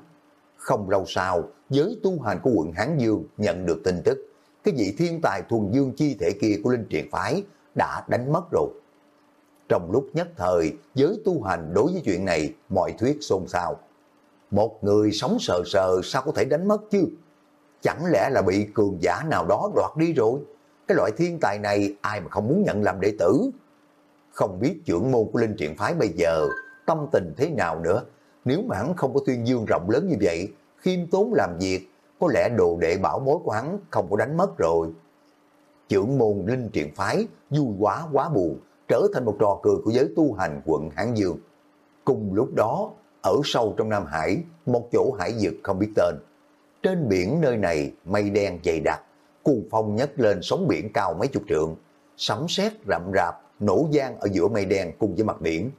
Không lâu sau, giới tu hành của quận Hán Dương nhận được tin tức, cái vị thiên tài thuần dương chi thể kia của Linh Triền Phái đã đánh mất rồi. Trong lúc nhất thời, giới tu hành đối với chuyện này, mọi thuyết xôn xao. Một người sống sờ sờ sao có thể đánh mất chứ? Chẳng lẽ là bị cường giả nào đó đoạt đi rồi? Cái loại thiên tài này ai mà không muốn nhận làm đệ tử? Không biết trưởng môn của Linh Triện Phái bây giờ tâm tình thế nào nữa. Nếu mà hắn không có tuyên dương rộng lớn như vậy, khiêm tốn làm việc, có lẽ đồ đệ bảo mối của hắn không có đánh mất rồi. Trưởng môn Linh Triện Phái vui quá quá buồn, trở thành một trò cười của giới tu hành quận Hán Dương. Cùng lúc đó, ở sâu trong Nam Hải, một chỗ hải vực không biết tên. Trên biển nơi này mây đen dày đặc, cuồng phong nhấc lên sóng biển cao mấy chục trượng, sấm sét rậm rạp, nổ gian ở giữa mây đen cùng với mặt biển.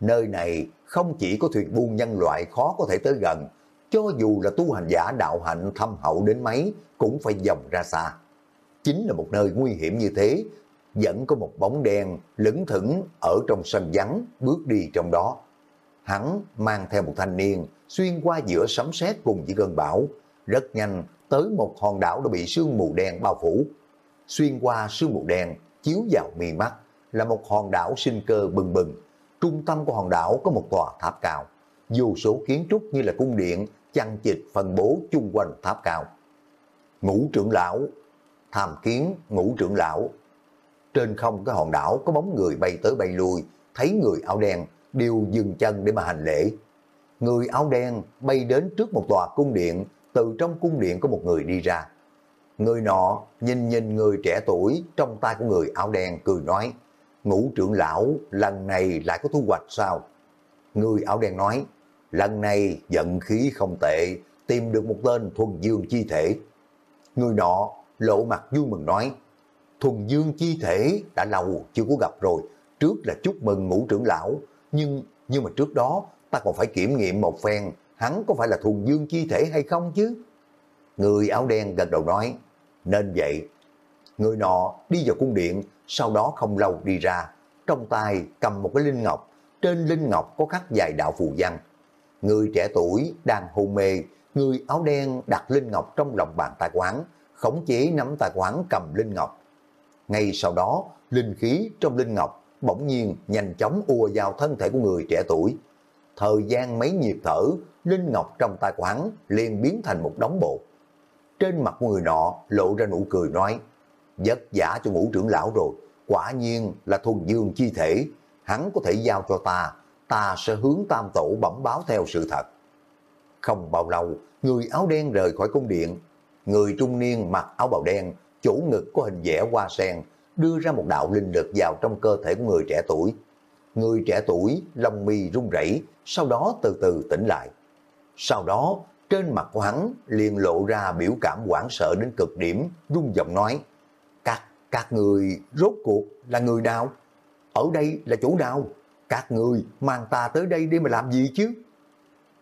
Nơi này không chỉ có thuyền buôn nhân loại khó có thể tới gần, cho dù là tu hành giả đạo hạnh thâm hậu đến mấy cũng phải dòng ra xa. Chính là một nơi nguy hiểm như thế, vẫn có một bóng đen lững thững ở trong sân vắng bước đi trong đó. Hắn mang theo một thanh niên xuyên qua giữa sấm sét cùng với cơn bão, rất nhanh tới một hòn đảo đã bị sương mù đen bao phủ. Xuyên qua sương mù đen chiếu vào mi mắt là một hòn đảo sinh cơ bừng bừng. Trung tâm của hòn đảo có một tòa tháp cao. Dù số kiến trúc như là cung điện chăn chịch phân bố chung quanh tháp cao. Ngũ trưởng lão, tham kiến ngũ trưởng lão. Trên không cái hòn đảo có bóng người bay tới bay lui, thấy người áo đen đều dừng chân để mà hành lễ. Người áo đen bay đến trước một tòa cung điện, từ trong cung điện có một người đi ra. Người nọ nhìn nhìn người trẻ tuổi trong tay của người áo đen cười nói, ngũ trưởng lão lần này lại có thu hoạch sao? Người áo đen nói, lần này giận khí không tệ, tìm được một tên thuần dương chi thể. Người nọ lộ mặt vui mừng nói, thuần dương chi thể đã lâu chưa có gặp rồi, trước là chúc mừng ngũ trưởng lão, nhưng nhưng mà trước đó ta còn phải kiểm nghiệm một phen, hắn có phải là thuần dương chi thể hay không chứ? Người áo đen gật đầu nói, nên vậy. Người nọ đi vào cung điện, sau đó không lâu đi ra, trong tay cầm một cái linh ngọc, trên linh ngọc có khắc dài đạo phù văn. Người trẻ tuổi đang hôn mê, người áo đen đặt linh ngọc trong lòng bàn tay quán, khống chế nắm tay quán cầm linh ngọc. Ngay sau đó, linh khí trong linh ngọc bỗng nhiên nhanh chóng ùa vào thân thể của người trẻ tuổi. Thời gian mấy nhịp thở, linh ngọc trong tay quán liền biến thành một đống bột. Trên mặt người nọ lộ ra nụ cười nói, vất giả cho ngũ trưởng lão rồi, quả nhiên là thuần dương chi thể, hắn có thể giao cho ta, ta sẽ hướng tam tổ bẩm báo theo sự thật. Không bao lâu, người áo đen rời khỏi cung điện, người trung niên mặc áo bào đen, chỗ ngực có hình vẽ hoa sen, đưa ra một đạo linh lực vào trong cơ thể của người trẻ tuổi. Người trẻ tuổi, lông mi run rẩy, sau đó từ từ tỉnh lại. Sau đó, trên mặt của hắn liền lộ ra biểu cảm hoảng sợ đến cực điểm, rung giọng nói, các, người rốt cuộc là người nào? Ở đây là chỗ nào? Các người mang ta tới đây để mà làm gì chứ?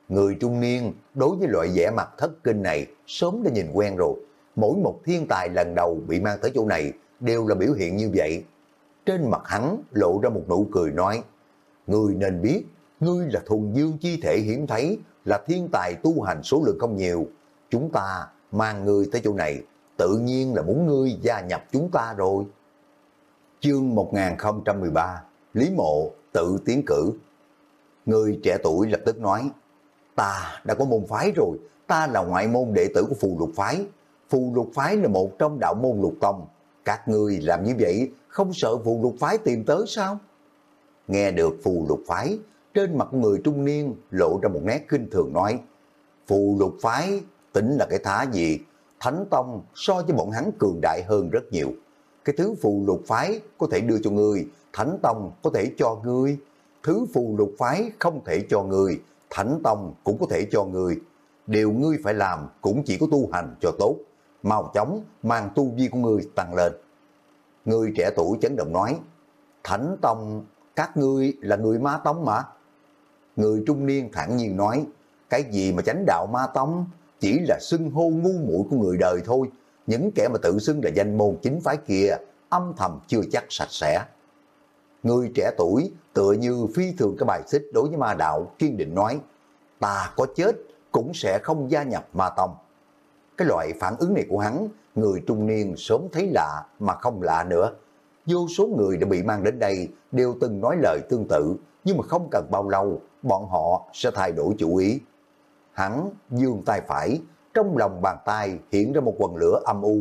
Người trung niên đối với loại vẻ mặt thất kinh này sớm đã nhìn quen rồi. Mỗi một thiên tài lần đầu bị mang tới chỗ này đều là biểu hiện như vậy. Trên mặt hắn lộ ra một nụ cười nói, Ngươi nên biết, ngươi là thuần dương chi thể hiếm thấy, là thiên tài tu hành số lượng không nhiều. Chúng ta mang ngươi tới chỗ này, tự nhiên là muốn ngươi gia nhập chúng ta rồi. Chương 1013 Lý Mộ tự tiến cử Người trẻ tuổi lập tức nói, ta đã có môn phái rồi, ta là ngoại môn đệ tử của phù lục phái. Phù lục phái là một trong đạo môn lục tông. Các ngươi làm như vậy không sợ phù lục phái tìm tới sao? Nghe được phù lục phái, trên mặt người trung niên lộ ra một nét kinh thường nói, phù lục phái tính là cái thá gì? Thánh Tông so với bọn hắn cường đại hơn rất nhiều. Cái thứ phù lục phái có thể đưa cho người Thánh Tông có thể cho người Thứ phù lục phái không thể cho người Thánh Tông cũng có thể cho người Điều ngươi phải làm cũng chỉ có tu hành cho tốt. Mau chóng mang tu vi của ngươi tăng lên. Người trẻ tuổi chấn động nói, Thánh Tông, các ngươi là người ma tông mà. Người trung niên thẳng nhiên nói, cái gì mà chánh đạo ma tông, chỉ là xưng hô ngu muội của người đời thôi. Những kẻ mà tự xưng là danh môn chính phái kia, âm thầm chưa chắc sạch sẽ. Người trẻ tuổi tựa như phi thường cái bài xích đối với ma đạo kiên định nói, ta có chết cũng sẽ không gia nhập ma tông. Cái loại phản ứng này của hắn, người trung niên sớm thấy lạ mà không lạ nữa. Vô số người đã bị mang đến đây đều từng nói lời tương tự, nhưng mà không cần bao lâu, bọn họ sẽ thay đổi chủ ý. Hắn dương tay phải, trong lòng bàn tay hiện ra một quần lửa âm u.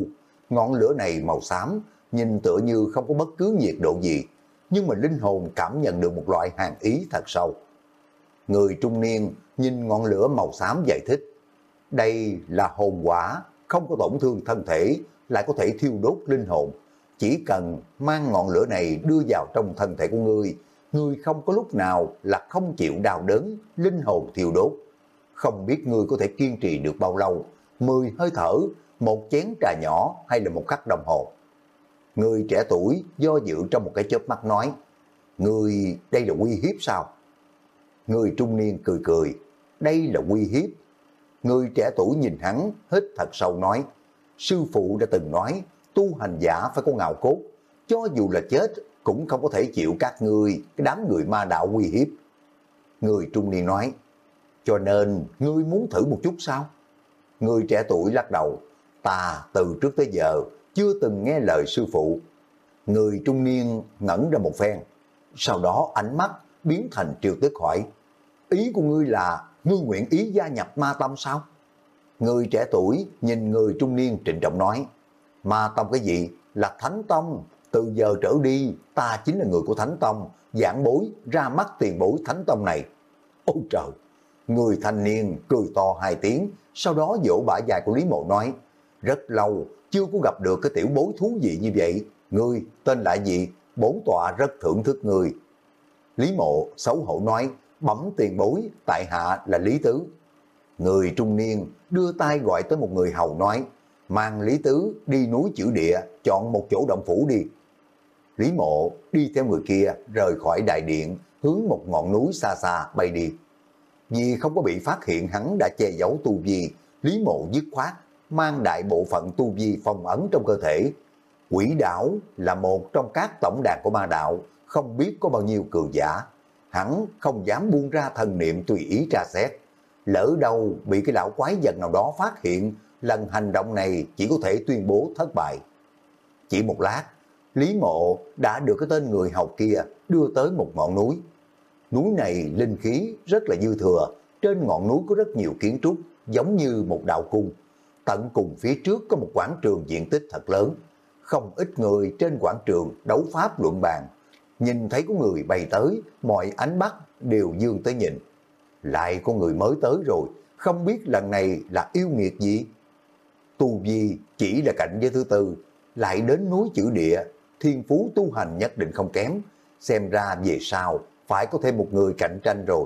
Ngọn lửa này màu xám, nhìn tựa như không có bất cứ nhiệt độ gì, nhưng mà linh hồn cảm nhận được một loại hàng ý thật sâu. Người trung niên nhìn ngọn lửa màu xám giải thích, đây là hồn quả, không có tổn thương thân thể, lại có thể thiêu đốt linh hồn. Chỉ cần mang ngọn lửa này đưa vào trong thân thể của ngươi, ngươi không có lúc nào là không chịu đau đớn, linh hồn thiêu đốt. Không biết ngươi có thể kiên trì được bao lâu, 10 hơi thở, một chén trà nhỏ hay là một khắc đồng hồ. Người trẻ tuổi do dự trong một cái chớp mắt nói, Người đây là uy hiếp sao? Người trung niên cười cười, đây là uy hiếp. Người trẻ tuổi nhìn hắn, hít thật sâu nói, sư phụ đã từng nói, tu hành giả phải có ngạo cốt, cho dù là chết cũng không có thể chịu các ngươi, cái đám người ma đạo uy hiếp. Người trung niên nói, cho nên ngươi muốn thử một chút sao? Người trẻ tuổi lắc đầu, ta từ trước tới giờ chưa từng nghe lời sư phụ. Người trung niên ngẩn ra một phen, sau đó ánh mắt biến thành triều tức hỏi, ý của ngươi là ngươi nguyện ý gia nhập ma tâm sao? Người trẻ tuổi nhìn người trung niên trịnh trọng nói, ma tâm cái gì? Là thánh tông, từ giờ trở đi ta chính là người của thánh tông, giảng bối ra mắt tiền bối thánh tông này. Ôi trời! Người thanh niên cười to hai tiếng, sau đó vỗ bả dài của Lý Mộ nói, rất lâu chưa có gặp được cái tiểu bối thú vị như vậy. Ngươi tên là gì? Bốn tọa rất thưởng thức người. Lý Mộ xấu hổ nói, bấm tiền bối, tại hạ là Lý Tứ. Người trung niên đưa tay gọi tới một người hầu nói, mang Lý Tứ đi núi chữ địa, chọn một chỗ động phủ đi. Lý Mộ đi theo người kia rời khỏi đại điện, hướng một ngọn núi xa xa bay đi. Vì không có bị phát hiện hắn đã che giấu tu vi, Lý Mộ dứt khoát, mang đại bộ phận tu vi phong ấn trong cơ thể. Quỷ đảo là một trong các tổng đàn của ma đạo, không biết có bao nhiêu cường giả. Hắn không dám buông ra thần niệm tùy ý tra xét. Lỡ đâu bị cái lão quái vật nào đó phát hiện, lần hành động này chỉ có thể tuyên bố thất bại. Chỉ một lát, Lý Mộ đã được cái tên người học kia đưa tới một ngọn núi. Núi này linh khí rất là dư thừa, trên ngọn núi có rất nhiều kiến trúc giống như một đạo cung. Tận cùng phía trước có một quảng trường diện tích thật lớn. Không ít người trên quảng trường đấu pháp luận bàn. Nhìn thấy có người bay tới, mọi ánh mắt đều dương tới nhìn. Lại có người mới tới rồi, không biết lần này là yêu nghiệt gì. Tu Vi chỉ là cảnh giới thứ tư, lại đến núi chữ địa, thiên phú tu hành nhất định không kém. Xem ra về sau phải có thêm một người cạnh tranh rồi.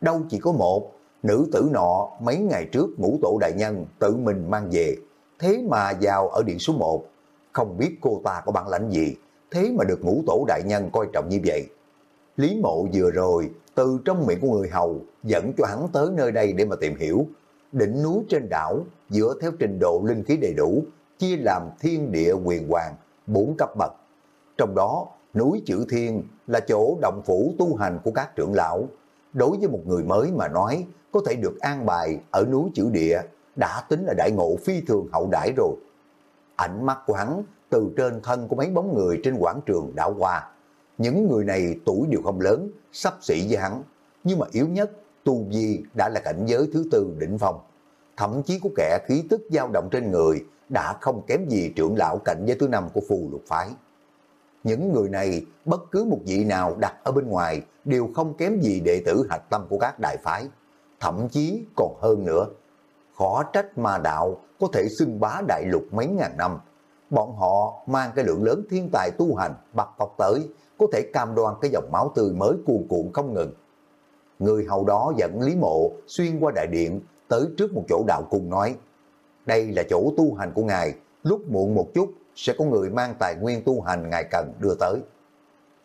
Đâu chỉ có một, nữ tử nọ mấy ngày trước ngũ tổ đại nhân tự mình mang về, thế mà vào ở điện số 1. Không biết cô ta có bản lãnh gì, thế mà được ngũ tổ đại nhân coi trọng như vậy. Lý mộ vừa rồi, từ trong miệng của người hầu, dẫn cho hắn tới nơi đây để mà tìm hiểu. Đỉnh núi trên đảo, dựa theo trình độ linh khí đầy đủ, chia làm thiên địa quyền hoàng, bốn cấp bậc. Trong đó, núi chữ thiên là chỗ động phủ tu hành của các trưởng lão. Đối với một người mới mà nói, có thể được an bài ở núi chữ địa, đã tính là đại ngộ phi thường hậu đãi rồi. ảnh mắt của hắn từ trên thân của mấy bóng người trên quảng trường đảo qua. Những người này tuổi đều không lớn, sắp xỉ với hắn, nhưng mà yếu nhất, tu vi đã là cảnh giới thứ tư đỉnh phong. Thậm chí có kẻ khí tức dao động trên người đã không kém gì trưởng lão cảnh giới thứ năm của phù lục phái. Những người này, bất cứ một vị nào đặt ở bên ngoài đều không kém gì đệ tử hạch tâm của các đại phái thậm chí còn hơn nữa. Khó trách ma đạo có thể xưng bá đại lục mấy ngàn năm. Bọn họ mang cái lượng lớn thiên tài tu hành bạc tộc tới, có thể cam đoan cái dòng máu tươi mới cuồn cuộn không ngừng. Người hầu đó dẫn Lý Mộ xuyên qua đại điện tới trước một chỗ đạo cung nói đây là chỗ tu hành của ngài, lúc muộn một chút sẽ có người mang tài nguyên tu hành ngài cần đưa tới.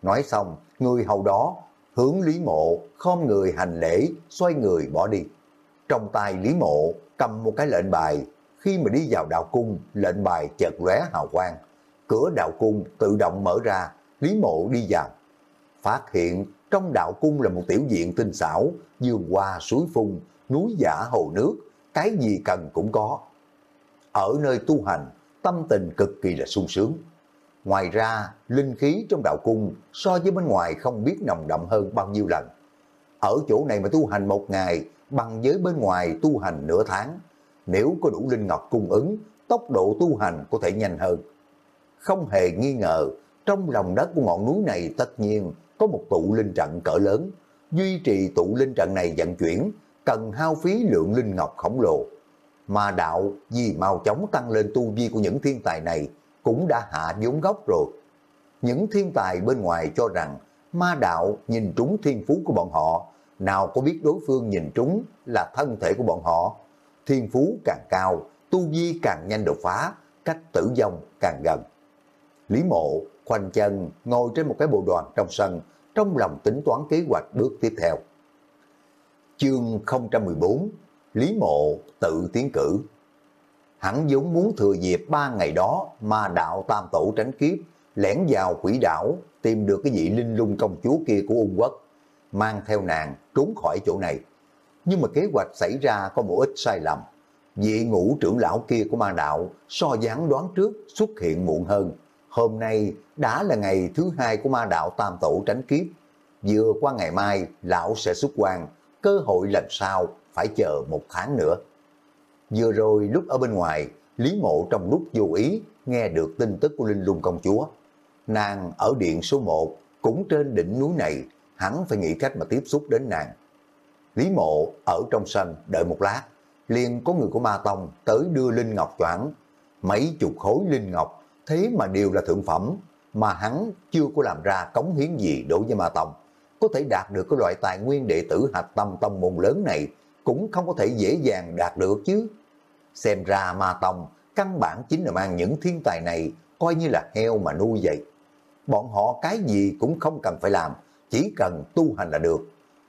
Nói xong, người hầu đó hướng Lý Mộ khom người hành lễ, xoay người bỏ đi. Trong tay Lý Mộ cầm một cái lệnh bài, khi mà đi vào đạo cung, lệnh bài chợt lóe hào quang, cửa đạo cung tự động mở ra, Lý Mộ đi vào. Phát hiện trong đạo cung là một tiểu diện tinh xảo, vườn hoa suối phun, núi giả hồ nước, cái gì cần cũng có. Ở nơi tu hành, tâm tình cực kỳ là sung sướng. Ngoài ra, linh khí trong đạo cung so với bên ngoài không biết nồng đậm hơn bao nhiêu lần. Ở chỗ này mà tu hành một ngày bằng với bên ngoài tu hành nửa tháng. Nếu có đủ linh ngọc cung ứng, tốc độ tu hành có thể nhanh hơn. Không hề nghi ngờ, trong lòng đất của ngọn núi này tất nhiên có một tụ linh trận cỡ lớn. Duy trì tụ linh trận này vận chuyển, cần hao phí lượng linh ngọc khổng lồ. Mà đạo vì mau chóng tăng lên tu vi của những thiên tài này cũng đã hạ vốn gốc rồi. Những thiên tài bên ngoài cho rằng ma đạo nhìn trúng thiên phú của bọn họ, nào có biết đối phương nhìn trúng là thân thể của bọn họ. Thiên phú càng cao, tu vi càng nhanh đột phá, cách tử vong càng gần. Lý mộ khoanh chân ngồi trên một cái bộ đoàn trong sân, trong lòng tính toán kế hoạch bước tiếp theo. Chương 014 Lý mộ tự tiến cử Hắn vốn muốn thừa dịp ba ngày đó mà đạo tam tổ tránh kiếp, lẻn vào quỷ đảo, tìm được cái vị linh lung công chúa kia của Ung Quốc, mang theo nàng trốn khỏi chỗ này. Nhưng mà kế hoạch xảy ra có một ít sai lầm. Vị ngũ trưởng lão kia của ma đạo so dáng đoán trước xuất hiện muộn hơn. Hôm nay đã là ngày thứ hai của ma đạo tam tổ tránh kiếp. Vừa qua ngày mai, lão sẽ xuất quan, cơ hội lần sau phải chờ một tháng nữa. Vừa rồi lúc ở bên ngoài, Lý Mộ trong lúc vô ý nghe được tin tức của Linh Lung công chúa. Nàng ở điện số 1 cũng trên đỉnh núi này, hắn phải nghĩ cách mà tiếp xúc đến nàng. Lý Mộ ở trong sân đợi một lát, liền có người của Ma Tông tới đưa Linh Ngọc choảng Mấy chục khối Linh Ngọc, thế mà đều là thượng phẩm, mà hắn chưa có làm ra cống hiến gì đối với Ma Tông. Có thể đạt được cái loại tài nguyên đệ tử hạch tâm tông môn lớn này, cũng không có thể dễ dàng đạt được chứ. Xem ra Ma Tông căn bản chính là mang những thiên tài này coi như là heo mà nuôi vậy. Bọn họ cái gì cũng không cần phải làm, chỉ cần tu hành là được.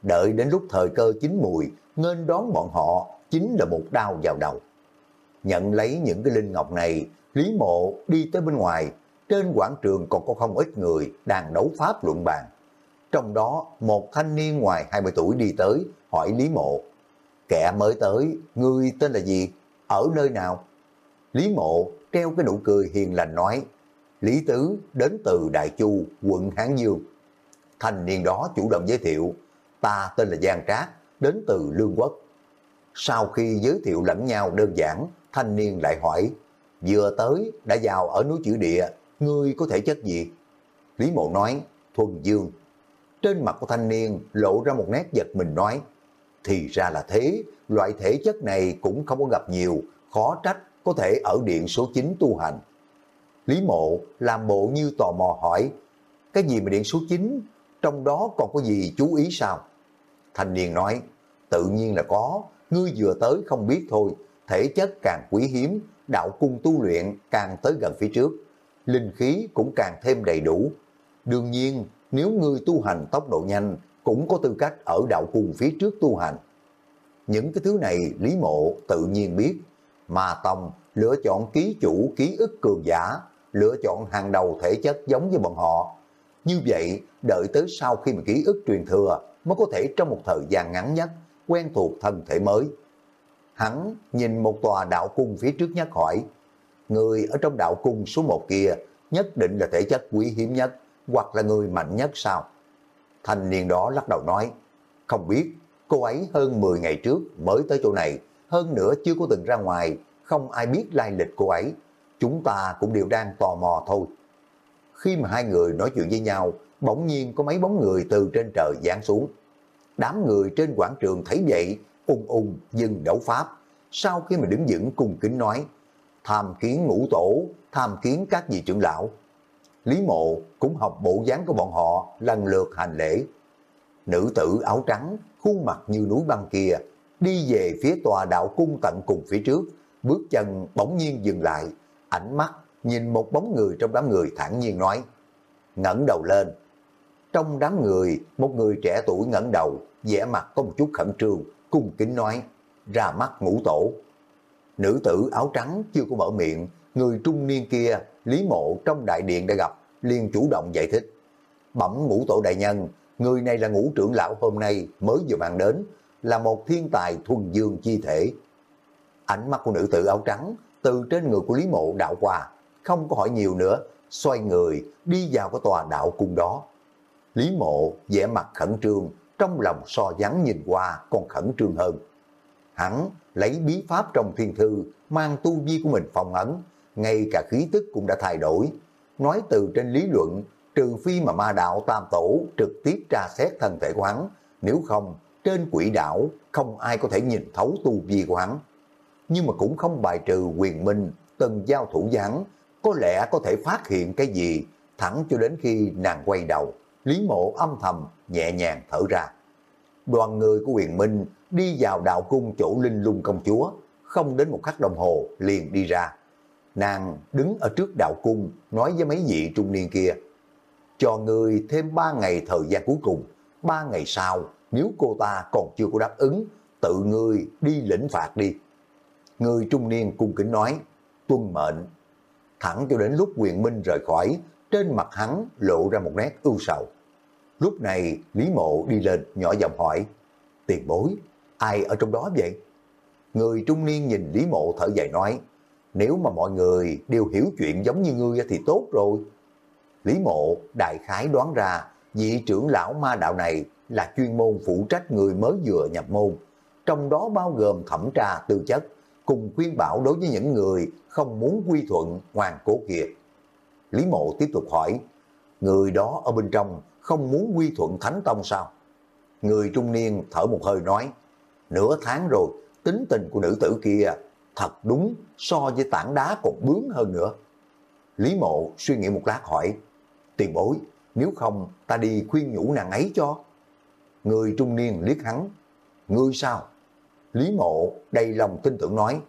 Đợi đến lúc thời cơ chín mùi, nên đón bọn họ chính là một đao vào đầu. Nhận lấy những cái linh ngọc này, Lý Mộ đi tới bên ngoài, trên quảng trường còn có không ít người đang đấu pháp luận bàn. Trong đó, một thanh niên ngoài 20 tuổi đi tới, hỏi Lý Mộ, kẻ mới tới, ngươi tên là gì? ở nơi nào? Lý mộ treo cái nụ cười hiền lành nói, Lý Tứ đến từ Đại Chu, quận Hán Dương. Thanh niên đó chủ động giới thiệu, ta tên là Giang Trác, đến từ Lương Quốc. Sau khi giới thiệu lẫn nhau đơn giản, thanh niên lại hỏi, vừa tới đã vào ở núi chữ địa, ngươi có thể chất gì? Lý mộ nói, thuần dương. Trên mặt của thanh niên lộ ra một nét giật mình nói, thì ra là thế, loại thể chất này cũng không có gặp nhiều, khó trách có thể ở điện số 9 tu hành. Lý mộ làm bộ như tò mò hỏi, cái gì mà điện số 9, trong đó còn có gì chú ý sao? Thanh niên nói, tự nhiên là có, ngươi vừa tới không biết thôi, thể chất càng quý hiếm, đạo cung tu luyện càng tới gần phía trước, linh khí cũng càng thêm đầy đủ. Đương nhiên, nếu ngươi tu hành tốc độ nhanh, cũng có tư cách ở đạo cung phía trước tu hành. Những cái thứ này Lý Mộ tự nhiên biết, mà Tông lựa chọn ký chủ ký ức cường giả, lựa chọn hàng đầu thể chất giống như bọn họ. Như vậy, đợi tới sau khi mà ký ức truyền thừa mới có thể trong một thời gian ngắn nhất quen thuộc thân thể mới. Hắn nhìn một tòa đạo cung phía trước nhất hỏi, người ở trong đạo cung số 1 kia nhất định là thể chất quý hiếm nhất hoặc là người mạnh nhất sao? Thanh niên đó lắc đầu nói, không biết, cô ấy hơn 10 ngày trước mới tới chỗ này, hơn nữa chưa có từng ra ngoài, không ai biết lai lịch cô ấy. Chúng ta cũng đều đang tò mò thôi. Khi mà hai người nói chuyện với nhau, bỗng nhiên có mấy bóng người từ trên trời giáng xuống. Đám người trên quảng trường thấy vậy, ung ung dừng đấu pháp. Sau khi mà đứng vững cùng kính nói, tham kiến ngũ tổ, tham kiến các vị trưởng lão. Lý mộ cũng học bộ dáng của bọn họ lần lượt hành lễ. Nữ tử áo trắng, khuôn mặt như núi băng kia, đi về phía tòa đạo cung tận cùng phía trước, bước chân bỗng nhiên dừng lại, ánh mắt nhìn một bóng người trong đám người thản nhiên nói, ngẩng đầu lên. Trong đám người, một người trẻ tuổi ngẩng đầu, vẻ mặt có một chút khẩn trương, cung kính nói, ra mắt ngũ tổ. Nữ tử áo trắng chưa có mở miệng, người trung niên kia, Lý Mộ trong đại điện đã gặp, liền chủ động giải thích. Bẩm ngũ tổ đại nhân, người này là ngũ trưởng lão hôm nay mới vừa mang đến, là một thiên tài thuần dương chi thể. Ánh mắt của nữ tử áo trắng từ trên người của Lý Mộ đạo qua, không có hỏi nhiều nữa, xoay người đi vào cái tòa đạo cung đó. Lý Mộ vẻ mặt khẩn trương, trong lòng so vắng nhìn qua còn khẩn trương hơn. Hắn lấy bí pháp trong thiên thư, mang tu vi của mình phòng ấn, ngay cả khí tức cũng đã thay đổi. Nói từ trên lý luận, trừ phi mà ma đạo tam tổ trực tiếp tra xét thân thể của hắn, nếu không, trên quỷ đảo không ai có thể nhìn thấu tu vi của hắn. Nhưng mà cũng không bài trừ quyền minh, từng giao thủ gián, có lẽ có thể phát hiện cái gì, thẳng cho đến khi nàng quay đầu, Lý Mộ âm thầm, nhẹ nhàng thở ra. Đoàn người của quyền minh đi vào đạo cung chỗ linh lung công chúa, không đến một khắc đồng hồ liền đi ra. Nàng đứng ở trước đạo cung nói với mấy vị trung niên kia, cho người thêm ba ngày thời gian cuối cùng, ba ngày sau nếu cô ta còn chưa có đáp ứng, tự ngươi đi lĩnh phạt đi. Người trung niên cung kính nói, tuân mệnh. Thẳng cho đến lúc quyền minh rời khỏi, trên mặt hắn lộ ra một nét ưu sầu. Lúc này Lý Mộ đi lên nhỏ giọng hỏi, tiền bối, ai ở trong đó vậy? Người trung niên nhìn Lý Mộ thở dài nói, nếu mà mọi người đều hiểu chuyện giống như ngươi thì tốt rồi. Lý Mộ đại khái đoán ra vị trưởng lão ma đạo này là chuyên môn phụ trách người mới vừa nhập môn, trong đó bao gồm thẩm tra tư chất, cùng khuyên bảo đối với những người không muốn quy thuận hoàng cố kiệt. Lý Mộ tiếp tục hỏi, người đó ở bên trong không muốn quy thuận Thánh Tông sao? Người trung niên thở một hơi nói, nửa tháng rồi, tính tình của nữ tử kia thật đúng so với tảng đá còn bướng hơn nữa. Lý Mộ suy nghĩ một lát hỏi, tiền bối, nếu không ta đi khuyên nhủ nàng ấy cho. Người trung niên liếc hắn, ngươi sao? Lý Mộ đầy lòng tin tưởng nói,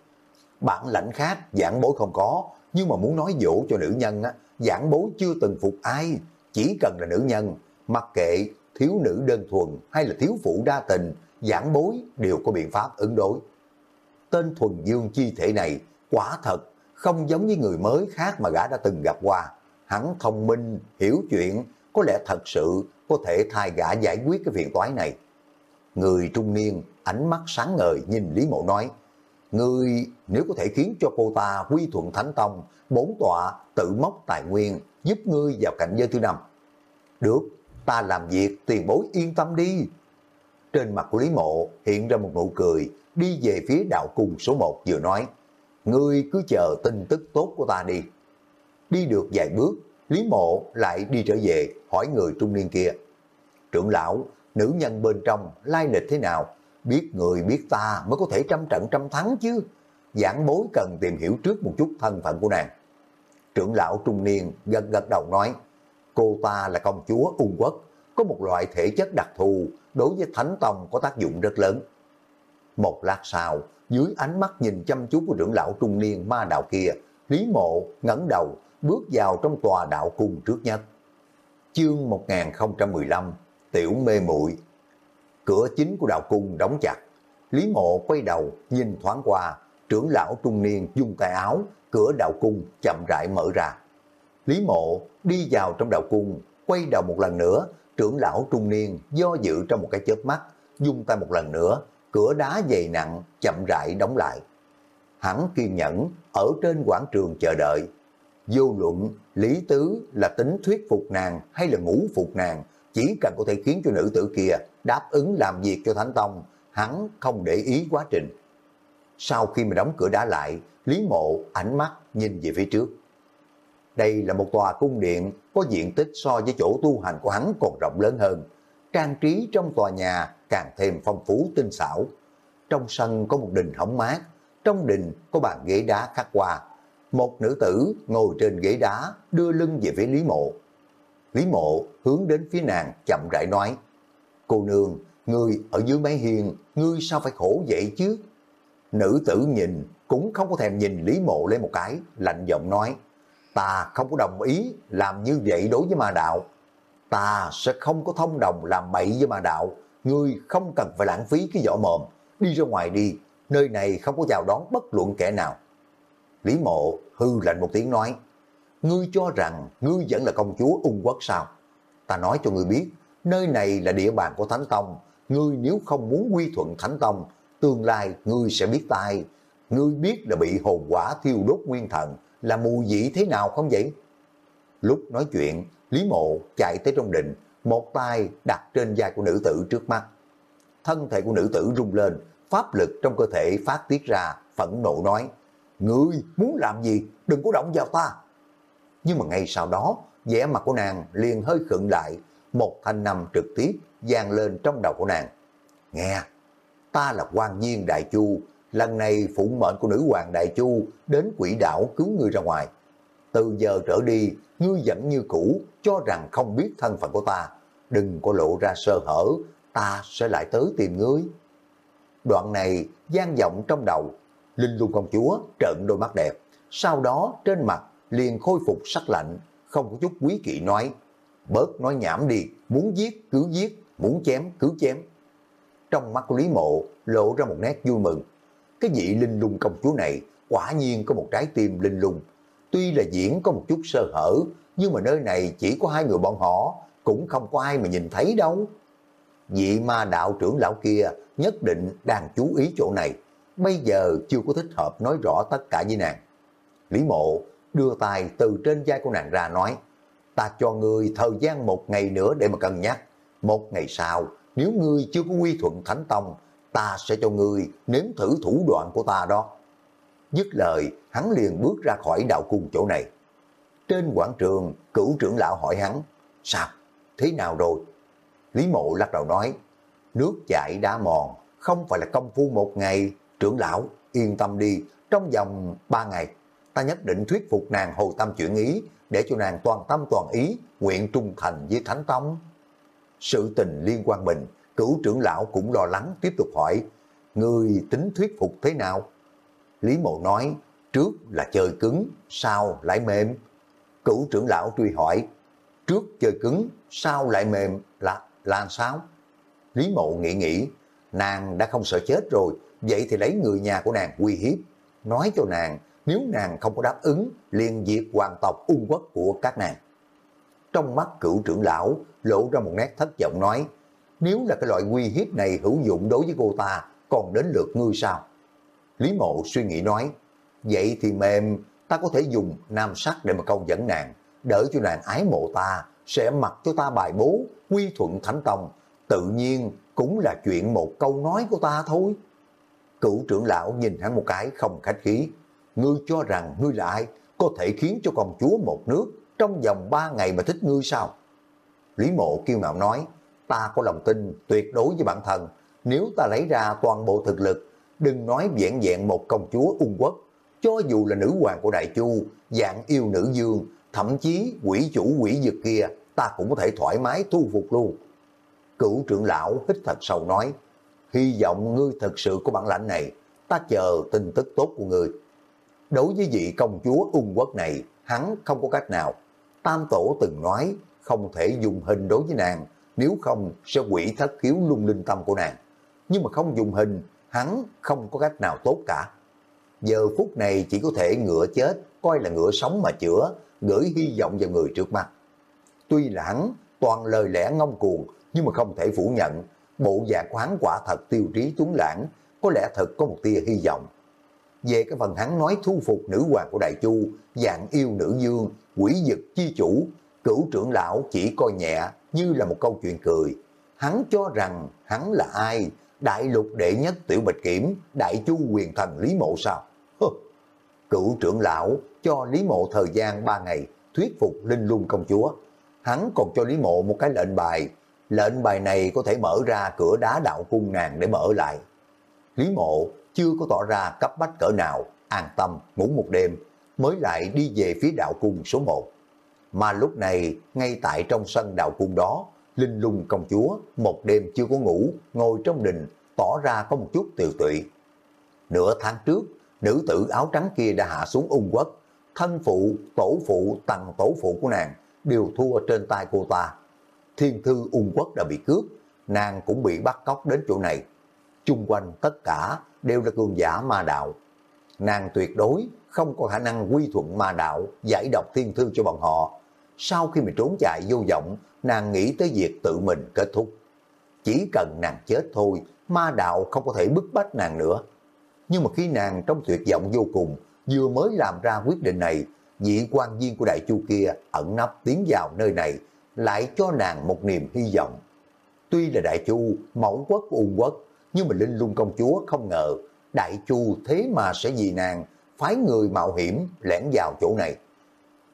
bản lãnh khác giảng bối không có, nhưng mà muốn nói dỗ cho nữ nhân á, giảng bối chưa từng phục ai, chỉ cần là nữ nhân, mặc kệ thiếu nữ đơn thuần hay là thiếu phụ đa tình, giảng bối đều có biện pháp ứng đối. Tên thuần dương chi thể này quả thật không giống với người mới khác mà gã đã từng gặp qua. Hắn thông minh, hiểu chuyện, có lẽ thật sự có thể thay gã giải quyết cái phiền toái này. Người trung niên, ánh mắt sáng ngời nhìn Lý Mộ nói, Ngươi nếu có thể khiến cho cô ta quy thuận Thánh Tông, bốn tọa tự móc tài nguyên, giúp ngươi vào cảnh giới thứ năm. Được, ta làm việc tiền bối yên tâm đi. Trên mặt của Lý Mộ hiện ra một nụ cười, đi về phía đạo cung số 1 vừa nói, ngươi cứ chờ tin tức tốt của ta đi. Đi được vài bước, Lý Mộ lại đi trở về hỏi người trung niên kia. Trưởng lão, nữ nhân bên trong lai lịch thế nào? Biết người biết ta mới có thể trăm trận trăm thắng chứ. Giảng bối cần tìm hiểu trước một chút thân phận của nàng. Trưởng lão trung niên gật gật đầu nói, cô ta là công chúa Ung Quốc, có một loại thể chất đặc thù đối với Thánh Tông có tác dụng rất lớn. Một lát sau, dưới ánh mắt nhìn chăm chú của trưởng lão trung niên ma đạo kia, Lý Mộ ngẩng đầu bước vào trong tòa đạo cung trước nhất. Chương 1015 Tiểu mê muội Cửa chính của đạo cung đóng chặt. Lý Mộ quay đầu nhìn thoáng qua, trưởng lão trung niên dùng tay áo, cửa đạo cung chậm rãi mở ra. Lý Mộ đi vào trong đạo cung, quay đầu một lần nữa, trưởng lão trung niên do dự trong một cái chớp mắt, dùng tay một lần nữa, cửa đá dày nặng chậm rãi đóng lại. Hắn kiên nhẫn ở trên quảng trường chờ đợi. Vô luận, Lý Tứ là tính thuyết phục nàng hay là ngủ phục nàng, chỉ cần có thể khiến cho nữ tử kia đáp ứng làm việc cho Thánh Tông, hắn không để ý quá trình. Sau khi mà đóng cửa đá lại, Lý Mộ ánh mắt nhìn về phía trước. Đây là một tòa cung điện có diện tích so với chỗ tu hành của hắn còn rộng lớn hơn. Trang trí trong tòa nhà càng thêm phong phú tinh xảo. Trong sân có một đình hóng mát, trong đình có bàn ghế đá khắc hoa Một nữ tử ngồi trên ghế đá đưa lưng về phía Lý Mộ. Lý Mộ hướng đến phía nàng chậm rãi nói, Cô nương, ngươi ở dưới mái hiền ngươi sao phải khổ vậy chứ? Nữ tử nhìn, cũng không có thèm nhìn Lý Mộ lên một cái, lạnh giọng nói, ta không có đồng ý làm như vậy đối với ma đạo. Ta sẽ không có thông đồng làm bậy với ma đạo, ngươi không cần phải lãng phí cái vỏ mồm, đi ra ngoài đi, nơi này không có chào đón bất luận kẻ nào. Lý mộ hư lạnh một tiếng nói, ngươi cho rằng ngươi vẫn là công chúa ung quốc sao? Ta nói cho ngươi biết, nơi này là địa bàn của Thánh Tông, ngươi nếu không muốn quy thuận Thánh Tông, tương lai ngươi sẽ biết tai, ngươi biết là bị hồn quả thiêu đốt nguyên thần, là mùi vị thế nào không vậy? Lúc nói chuyện, Lý Mộ chạy tới trong đình, một tay đặt trên vai của nữ tử trước mắt. Thân thể của nữ tử rung lên, pháp lực trong cơ thể phát tiết ra, phẫn nộ nói, Ngươi muốn làm gì, đừng có động vào ta. Nhưng mà ngay sau đó, vẻ mặt của nàng liền hơi khựng lại, một thanh năm trực tiếp vang lên trong đầu của nàng. Nghe, ta là quan nhiên Đại Chu, lần này phụng mệnh của nữ hoàng Đại Chu đến quỷ đảo cứu ngươi ra ngoài. Từ giờ trở đi, ngươi vẫn như cũ, cho rằng không biết thân phận của ta. Đừng có lộ ra sơ hở, ta sẽ lại tới tìm ngươi. Đoạn này gian vọng trong đầu, Linh Lung công chúa trợn đôi mắt đẹp, sau đó trên mặt liền khôi phục sắc lạnh, không có chút quý kỵ nói, bớt nói nhảm đi, muốn giết cứ giết, muốn chém cứ chém. Trong mắt của Lý Mộ lộ ra một nét vui mừng. Cái vị Linh Lung công chúa này quả nhiên có một trái tim linh lung. Tuy là diễn có một chút sơ hở, nhưng mà nơi này chỉ có hai người bọn họ, cũng không có ai mà nhìn thấy đâu. Vị ma đạo trưởng lão kia nhất định đang chú ý chỗ này, bây giờ chưa có thích hợp nói rõ tất cả với nàng. Lý mộ đưa tay từ trên vai của nàng ra nói, ta cho ngươi thời gian một ngày nữa để mà cân nhắc. Một ngày sau, nếu ngươi chưa có quy thuận Thánh Tông, ta sẽ cho ngươi nếm thử thủ đoạn của ta đó. Dứt lời, hắn liền bước ra khỏi đạo cung chỗ này. Trên quảng trường, cửu trưởng lão hỏi hắn, sao, thế nào rồi? Lý mộ lắc đầu nói, nước chảy đá mòn, không phải là công phu một ngày, trưởng lão, yên tâm đi, trong vòng ba ngày, ta nhất định thuyết phục nàng hồ tâm chuyển ý, để cho nàng toàn tâm toàn ý, nguyện trung thành với Thánh Tông. Sự tình liên quan mình, cửu trưởng lão cũng lo lắng tiếp tục hỏi, người tính thuyết phục thế nào? Lý Mộ nói, trước là chơi cứng, sau lại mềm. Cửu trưởng lão truy hỏi, trước chơi cứng, sau lại mềm là làm sao? Lý Mộ nghĩ nghĩ, nàng đã không sợ chết rồi, vậy thì lấy người nhà của nàng uy hiếp, nói cho nàng nếu nàng không có đáp ứng liền diệt hoàng tộc ung quốc của các nàng. Trong mắt cựu trưởng lão lộ ra một nét thất vọng nói, nếu là cái loại uy hiếp này hữu dụng đối với cô ta, còn đến lượt ngươi sao? Lý mộ suy nghĩ nói, vậy thì mềm, ta có thể dùng nam sắc để mà câu dẫn nàng, đỡ cho nàng ái mộ ta, sẽ mặc cho ta bài bố, quy thuận thánh tông, tự nhiên cũng là chuyện một câu nói của ta thôi. Cựu trưởng lão nhìn hắn một cái không khách khí, ngươi cho rằng ngươi là ai, có thể khiến cho công chúa một nước trong vòng ba ngày mà thích ngươi sao? Lý mộ kiêu ngạo nói, ta có lòng tin tuyệt đối với bản thân, nếu ta lấy ra toàn bộ thực lực, đừng nói vẹn vẹn một công chúa ung quốc, cho dù là nữ hoàng của Đại Chu, dạng yêu nữ dương, thậm chí quỷ chủ quỷ dực kia, ta cũng có thể thoải mái thu phục luôn. Cửu trưởng lão hít thật sâu nói, hy vọng ngươi thật sự có bản lãnh này, ta chờ tin tức tốt của ngươi. Đối với vị công chúa ung quốc này, hắn không có cách nào. Tam tổ từng nói, không thể dùng hình đối với nàng, nếu không sẽ quỷ thất khiếu lung linh tâm của nàng. Nhưng mà không dùng hình, hắn không có cách nào tốt cả. Giờ phút này chỉ có thể ngựa chết, coi là ngựa sống mà chữa, gửi hy vọng vào người trước mặt. Tuy là hắn toàn lời lẽ ngông cuồng, nhưng mà không thể phủ nhận, bộ dạng của hắn quả thật tiêu trí tuấn lãng, có lẽ thật có một tia hy vọng. Về cái phần hắn nói thu phục nữ hoàng của Đại Chu, dạng yêu nữ dương, quỷ dực chi chủ, cửu trưởng lão chỉ coi nhẹ như là một câu chuyện cười. Hắn cho rằng hắn là ai? Đại lục đệ nhất tiểu bạch kiểm, đại chu quyền thần Lý Mộ sao? Cựu trưởng lão cho Lý Mộ thời gian 3 ngày thuyết phục Linh Lung công chúa. Hắn còn cho Lý Mộ một cái lệnh bài. Lệnh bài này có thể mở ra cửa đá đạo cung nàng để mở lại. Lý Mộ chưa có tỏ ra cấp bách cỡ nào, an tâm ngủ một đêm, mới lại đi về phía đạo cung số 1. Mà lúc này, ngay tại trong sân đạo cung đó, Linh lung công chúa một đêm chưa có ngủ, ngồi trong đình, tỏ ra có một chút tiều tụy. Nửa tháng trước, nữ tử áo trắng kia đã hạ xuống ung quốc, thân phụ, tổ phụ, tầng tổ phụ của nàng đều thua trên tay cô ta. Thiên thư ung quốc đã bị cướp, nàng cũng bị bắt cóc đến chỗ này. Chung quanh tất cả đều là cường giả ma đạo. nàng tuyệt đối không có khả năng quy thuận ma đạo giải độc thiên thư cho bọn họ. Sau khi mình trốn chạy vô vọng, nàng nghĩ tới việc tự mình kết thúc. Chỉ cần nàng chết thôi, ma đạo không có thể bức bách nàng nữa. Nhưng mà khi nàng trong tuyệt vọng vô cùng, vừa mới làm ra quyết định này, vị quan viên của đại chu kia ẩn nấp tiến vào nơi này, lại cho nàng một niềm hy vọng. Tuy là đại chu, mẫu quốc ung quốc, nhưng mà Linh Lung công chúa không ngờ đại chu thế mà sẽ vì nàng phái người mạo hiểm lẻn vào chỗ này.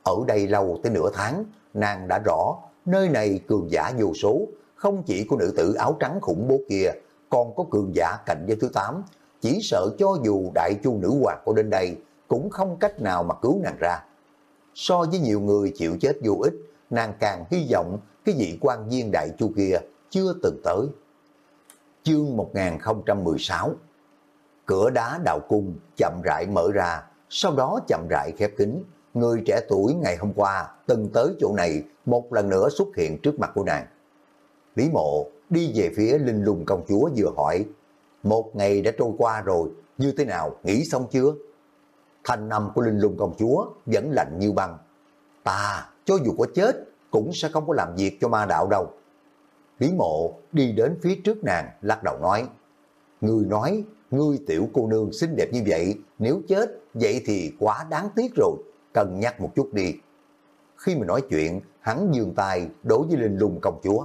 Ở đây lâu tới nửa tháng, nàng đã rõ nơi này cường giả vô số, không chỉ của nữ tử áo trắng khủng bố kia, còn có cường giả cạnh giới thứ 8, chỉ sợ cho dù đại chu nữ hoàng có đến đây, cũng không cách nào mà cứu nàng ra. So với nhiều người chịu chết vô ích, nàng càng hy vọng cái vị quan viên đại chu kia chưa từng tới. Chương 1016 Cửa đá đạo cung chậm rãi mở ra, sau đó chậm rãi khép kín. Người trẻ tuổi ngày hôm qua từng tới chỗ này một lần nữa xuất hiện trước mặt của nàng. Lý mộ đi về phía linh lùng công chúa vừa hỏi, một ngày đã trôi qua rồi, như thế nào, nghĩ xong chưa? Thanh năm của linh lùng công chúa vẫn lạnh như băng. Ta, cho dù có chết, cũng sẽ không có làm việc cho ma đạo đâu. Lý mộ đi đến phía trước nàng, lắc đầu nói, Người nói, ngươi tiểu cô nương xinh đẹp như vậy, nếu chết, vậy thì quá đáng tiếc rồi, cần nhắc một chút đi. Khi mà nói chuyện, hắn dương tay đối với Linh Lung công chúa.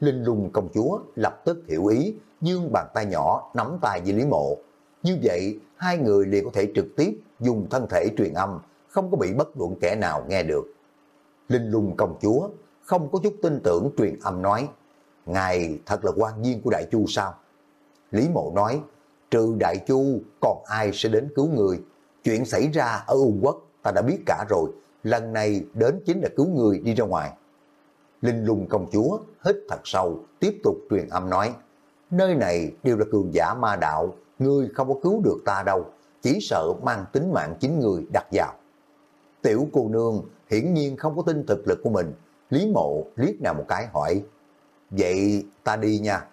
Linh Lung công chúa lập tức hiểu ý, dương bàn tay nhỏ nắm tay với Lý Mộ. Như vậy, hai người liền có thể trực tiếp dùng thân thể truyền âm, không có bị bất luận kẻ nào nghe được. Linh Lung công chúa không có chút tin tưởng truyền âm nói, Ngài thật là quan viên của Đại Chu sao? Lý Mộ nói, trừ Đại Chu còn ai sẽ đến cứu người? Chuyện xảy ra ở Ung Quốc ta đã biết cả rồi, lần này đến chính là cứu người đi ra ngoài. Linh lung công chúa hít thật sâu, tiếp tục truyền âm nói, nơi này đều là cường giả ma đạo, ngươi không có cứu được ta đâu, chỉ sợ mang tính mạng chính người đặt vào. Tiểu cô nương hiển nhiên không có tin thực lực của mình, Lý mộ liếc nào một cái hỏi, vậy ta đi nha.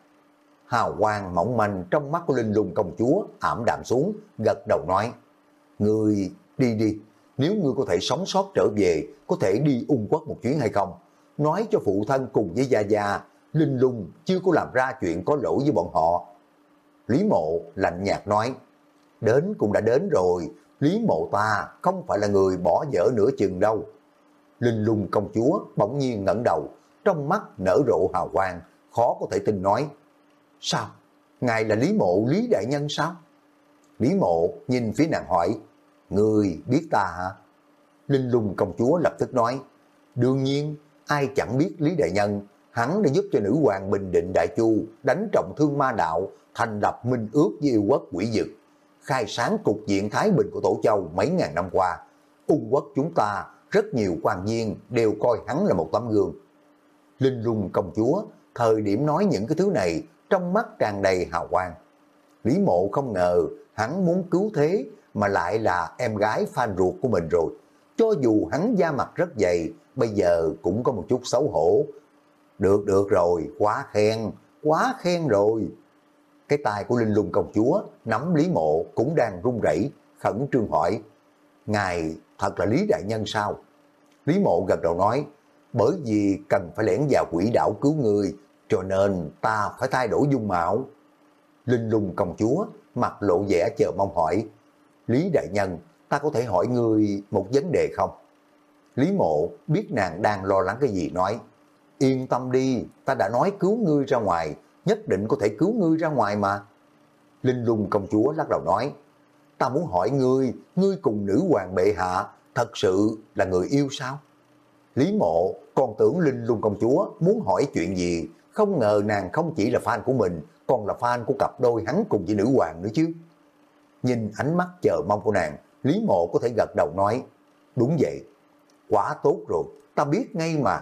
Hào quang mỏng manh trong mắt của Linh lùng công chúa ảm đạm xuống, gật đầu nói, ngươi đi đi, nếu ngươi có thể sống sót trở về, có thể đi ung quốc một chuyến hay không? Nói cho phụ thân cùng với Gia Gia, Linh Lung chưa có làm ra chuyện có lỗi với bọn họ. Lý Mộ lạnh nhạt nói, đến cũng đã đến rồi, Lý Mộ ta không phải là người bỏ dở nửa chừng đâu. Linh Lung công chúa bỗng nhiên ngẩng đầu, trong mắt nở rộ hào quang, khó có thể tin nói. Sao? Ngài là Lý Mộ Lý Đại Nhân sao? Lý Mộ nhìn phía nàng hỏi, Người biết ta hả? Linh lung công chúa lập tức nói, đương nhiên, ai chẳng biết Lý Đại Nhân, hắn đã giúp cho nữ hoàng Bình Định Đại Chu đánh trọng thương ma đạo, thành lập minh ước với yêu quốc quỷ dực, khai sáng cục diện Thái Bình của Tổ Châu mấy ngàn năm qua. Ung quốc chúng ta, rất nhiều quan viên đều coi hắn là một tấm gương. Linh lung công chúa, thời điểm nói những cái thứ này, trong mắt tràn đầy hào quang. Lý mộ không ngờ hắn muốn cứu thế mà lại là em gái fan ruột của mình rồi. Cho dù hắn da mặt rất dày, bây giờ cũng có một chút xấu hổ. Được được rồi, quá khen, quá khen rồi. Cái tay của Linh Lung công chúa nắm Lý Mộ cũng đang run rẩy khẩn trương hỏi. Ngài thật là Lý Đại Nhân sao? Lý Mộ gật đầu nói, bởi vì cần phải lẻn vào quỷ đảo cứu người, cho nên ta phải thay đổi dung mạo. Linh Lung công chúa mặt lộ vẻ chờ mong hỏi, Lý Đại Nhân, ta có thể hỏi ngươi một vấn đề không? Lý Mộ biết nàng đang lo lắng cái gì nói, yên tâm đi, ta đã nói cứu ngươi ra ngoài, nhất định có thể cứu ngươi ra ngoài mà. Linh lung công chúa lắc đầu nói, ta muốn hỏi ngươi, ngươi cùng nữ hoàng bệ hạ, thật sự là người yêu sao? Lý mộ còn tưởng Linh lung công chúa muốn hỏi chuyện gì, không ngờ nàng không chỉ là fan của mình, còn là fan của cặp đôi hắn cùng với nữ hoàng nữa chứ. Nhìn ánh mắt chờ mong của nàng, Lý Mộ có thể gật đầu nói, đúng vậy, quá tốt rồi, ta biết ngay mà.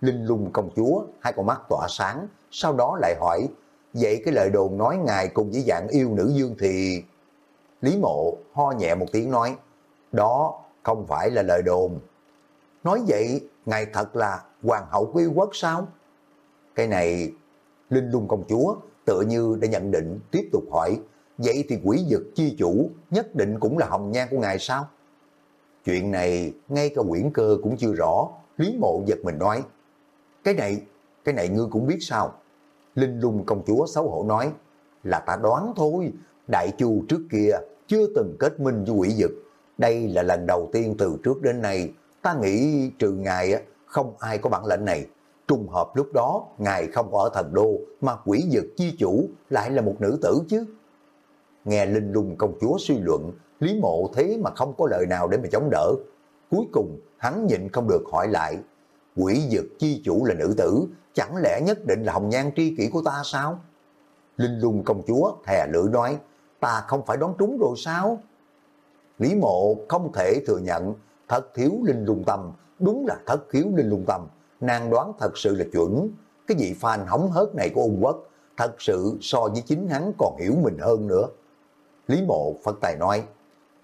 Linh lung công chúa, hai con mắt tỏa sáng, sau đó lại hỏi, vậy cái lời đồn nói ngài cùng với dạng yêu nữ dương thì... Lý Mộ ho nhẹ một tiếng nói, đó không phải là lời đồn. Nói vậy, ngài thật là hoàng hậu quy quốc sao? Cái này, Linh lung công chúa tự như đã nhận định tiếp tục hỏi, vậy thì quỷ dực chi chủ nhất định cũng là hồng nhan của ngài sao? Chuyện này ngay cả quyển cơ cũng chưa rõ, Lý Mộ giật mình nói, cái này, cái này ngươi cũng biết sao? Linh lung công chúa xấu hổ nói, là ta đoán thôi, đại chu trước kia chưa từng kết minh với quỷ dực. Đây là lần đầu tiên từ trước đến nay, ta nghĩ trừ ngài không ai có bản lệnh này. Trùng hợp lúc đó, ngài không ở thần đô, mà quỷ dực chi chủ lại là một nữ tử chứ. Nghe Linh lung công chúa suy luận, Lý mộ thế mà không có lời nào để mà chống đỡ. Cuối cùng, hắn nhịn không được hỏi lại, quỷ dực chi chủ là nữ tử, chẳng lẽ nhất định là hồng nhan tri kỷ của ta sao? Linh lung công chúa thè lưỡi nói, ta không phải đoán trúng rồi sao? Lý mộ không thể thừa nhận, thật thiếu linh lung tâm, đúng là thất khiếu linh lung tâm, nàng đoán thật sự là chuẩn. Cái vị fan hóng hớt này của Ung Quốc, thật sự so với chính hắn còn hiểu mình hơn nữa. Lý mộ phân tài nói,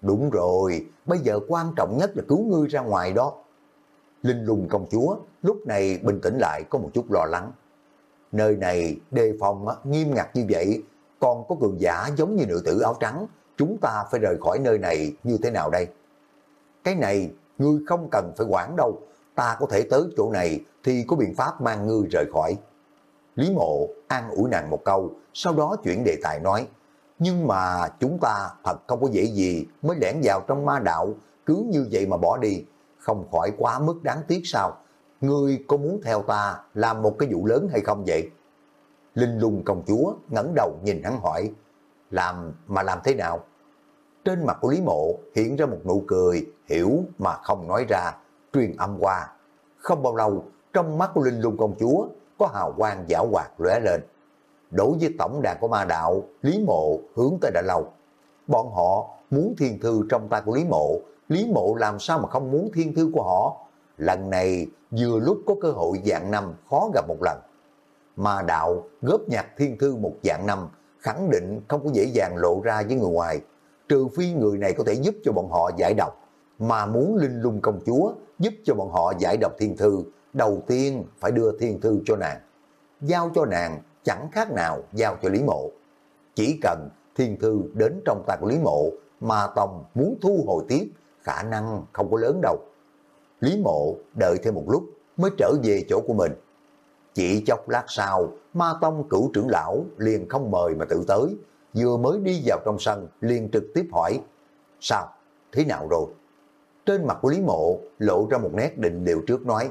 đúng rồi, bây giờ quan trọng nhất là cứu ngươi ra ngoài đó. Linh lùng công chúa lúc này bình tĩnh lại có một chút lo lắng. Nơi này đề phòng nghiêm ngặt như vậy, còn có cường giả giống như nữ tử áo trắng, chúng ta phải rời khỏi nơi này như thế nào đây? Cái này, ngươi không cần phải quản đâu, ta có thể tới chỗ này thì có biện pháp mang ngươi rời khỏi. Lý mộ an ủi nàng một câu, sau đó chuyển đề tài nói, nhưng mà chúng ta thật không có dễ gì mới lẻn vào trong ma đạo, cứ như vậy mà bỏ đi, không khỏi quá mức đáng tiếc sao? Ngươi có muốn theo ta làm một cái vụ lớn hay không vậy? Linh lung công chúa ngẩng đầu nhìn hắn hỏi, làm mà làm thế nào? Trên mặt của Lý Mộ hiện ra một nụ cười, hiểu mà không nói ra, truyền âm qua. Không bao lâu, trong mắt của Linh lung công chúa có hào quang giả hoạt lóe lên. Đối với tổng đàn của ma đạo, Lý Mộ hướng tới Đại lâu. Bọn họ muốn thiên thư trong tay của Lý Mộ, Lý Mộ làm sao mà không muốn thiên thư của họ. Lần này vừa lúc có cơ hội dạng năm khó gặp một lần. Ma đạo góp nhặt thiên thư một dạng năm khẳng định không có dễ dàng lộ ra với người ngoài. Trừ phi người này có thể giúp cho bọn họ giải độc. Mà muốn linh lung công chúa giúp cho bọn họ giải độc thiên thư, đầu tiên phải đưa thiên thư cho nàng. Giao cho nàng chẳng khác nào giao cho Lý Mộ. Chỉ cần thiên thư đến trong tay của Lý Mộ mà Tông muốn thu hồi tiếp, khả năng không có lớn đâu. Lý Mộ đợi thêm một lúc mới trở về chỗ của mình. Chỉ chốc lát sau, Ma Tông cửu trưởng lão liền không mời mà tự tới, vừa mới đi vào trong sân liền trực tiếp hỏi, sao, thế nào rồi? Trên mặt của Lý Mộ lộ ra một nét định điều trước nói,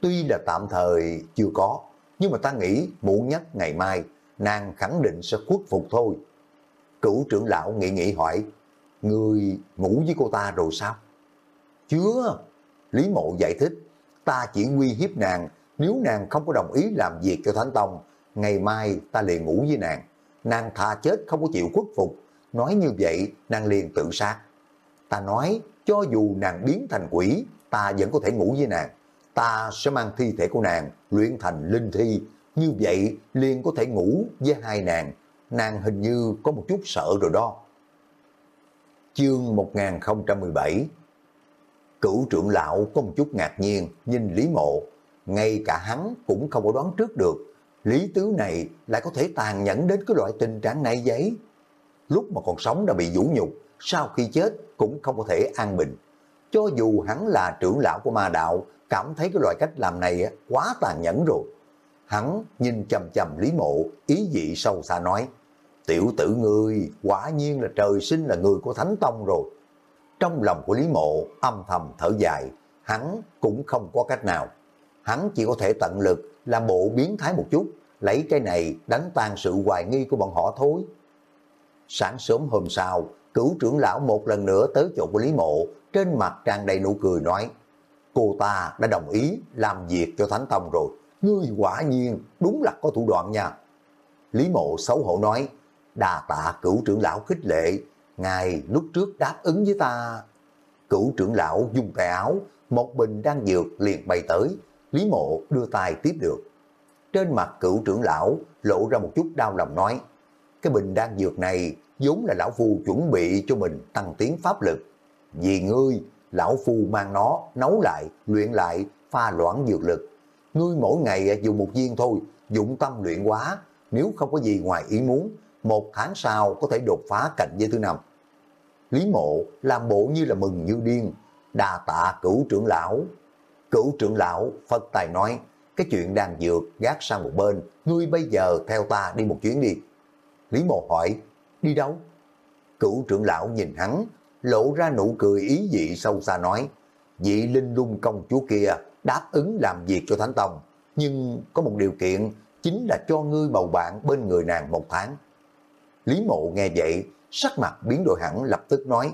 tuy là tạm thời chưa có, nhưng mà ta nghĩ muộn nhất ngày mai, nàng khẳng định sẽ khuất phục thôi. Cửu trưởng lão nghĩ nghĩ hỏi, người ngủ với cô ta rồi sao? Chưa, Lý Mộ giải thích, ta chỉ nguy hiếp nàng, nếu nàng không có đồng ý làm việc cho Thánh Tông, ngày mai ta liền ngủ với nàng. Nàng thà chết không có chịu khuất phục, nói như vậy nàng liền tự sát. Ta nói, cho dù nàng biến thành quỷ, ta vẫn có thể ngủ với nàng. Ta sẽ mang thi thể của nàng luyện thành linh thi, như vậy liền có thể ngủ với hai nàng. Nàng hình như có một chút sợ rồi đó. Chương 1017 Cửu trưởng lão có một chút ngạc nhiên nhìn Lý Mộ, ngay cả hắn cũng không có đoán trước được. Lý Tứ này lại có thể tàn nhẫn đến cái loại tình trạng này giấy. Lúc mà còn sống đã bị vũ nhục, sau khi chết cũng không có thể an bình. Cho dù hắn là trưởng lão của ma đạo, cảm thấy cái loại cách làm này quá tàn nhẫn rồi. Hắn nhìn chầm chầm Lý Mộ, ý dị sâu xa nói, tiểu tử ngươi quả nhiên là trời sinh là người của Thánh Tông rồi. Trong lòng của Lý Mộ âm thầm thở dài, hắn cũng không có cách nào. Hắn chỉ có thể tận lực làm bộ biến thái một chút, lấy cái này đánh tan sự hoài nghi của bọn họ thôi. Sáng sớm hôm sau, cửu trưởng lão một lần nữa tới chỗ của Lý Mộ, trên mặt tràn đầy nụ cười nói, cô ta đã đồng ý làm việc cho Thánh Tông rồi, ngươi quả nhiên đúng là có thủ đoạn nha. Lý Mộ xấu hổ nói, đà tạ cửu trưởng lão khích lệ, ngài lúc trước đáp ứng với ta. Cửu trưởng lão dùng tay áo, một bình đang dược liền bay tới, Lý Mộ đưa tay tiếp được. Trên mặt cửu trưởng lão lộ ra một chút đau lòng nói, cái bình đan dược này vốn là lão phu chuẩn bị cho mình tăng tiến pháp lực. Vì ngươi, lão phu mang nó nấu lại, luyện lại, pha loãng dược lực. Ngươi mỗi ngày à, dùng một viên thôi, dụng tâm luyện quá, nếu không có gì ngoài ý muốn, một tháng sau có thể đột phá cảnh giới thứ năm. Lý mộ làm bộ như là mừng như điên, đà tạ cửu trưởng lão. Cửu trưởng lão Phật Tài nói, cái chuyện đang dược gác sang một bên, ngươi bây giờ theo ta đi một chuyến đi. Lý mộ hỏi, đi đâu? Cửu trưởng lão nhìn hắn, lộ ra nụ cười ý dị sâu xa nói, vị linh lung công chúa kia đáp ứng làm việc cho Thánh Tông, nhưng có một điều kiện chính là cho ngươi bầu bạn bên người nàng một tháng. Lý mộ nghe vậy, sắc mặt biến đổi hẳn lập tức nói,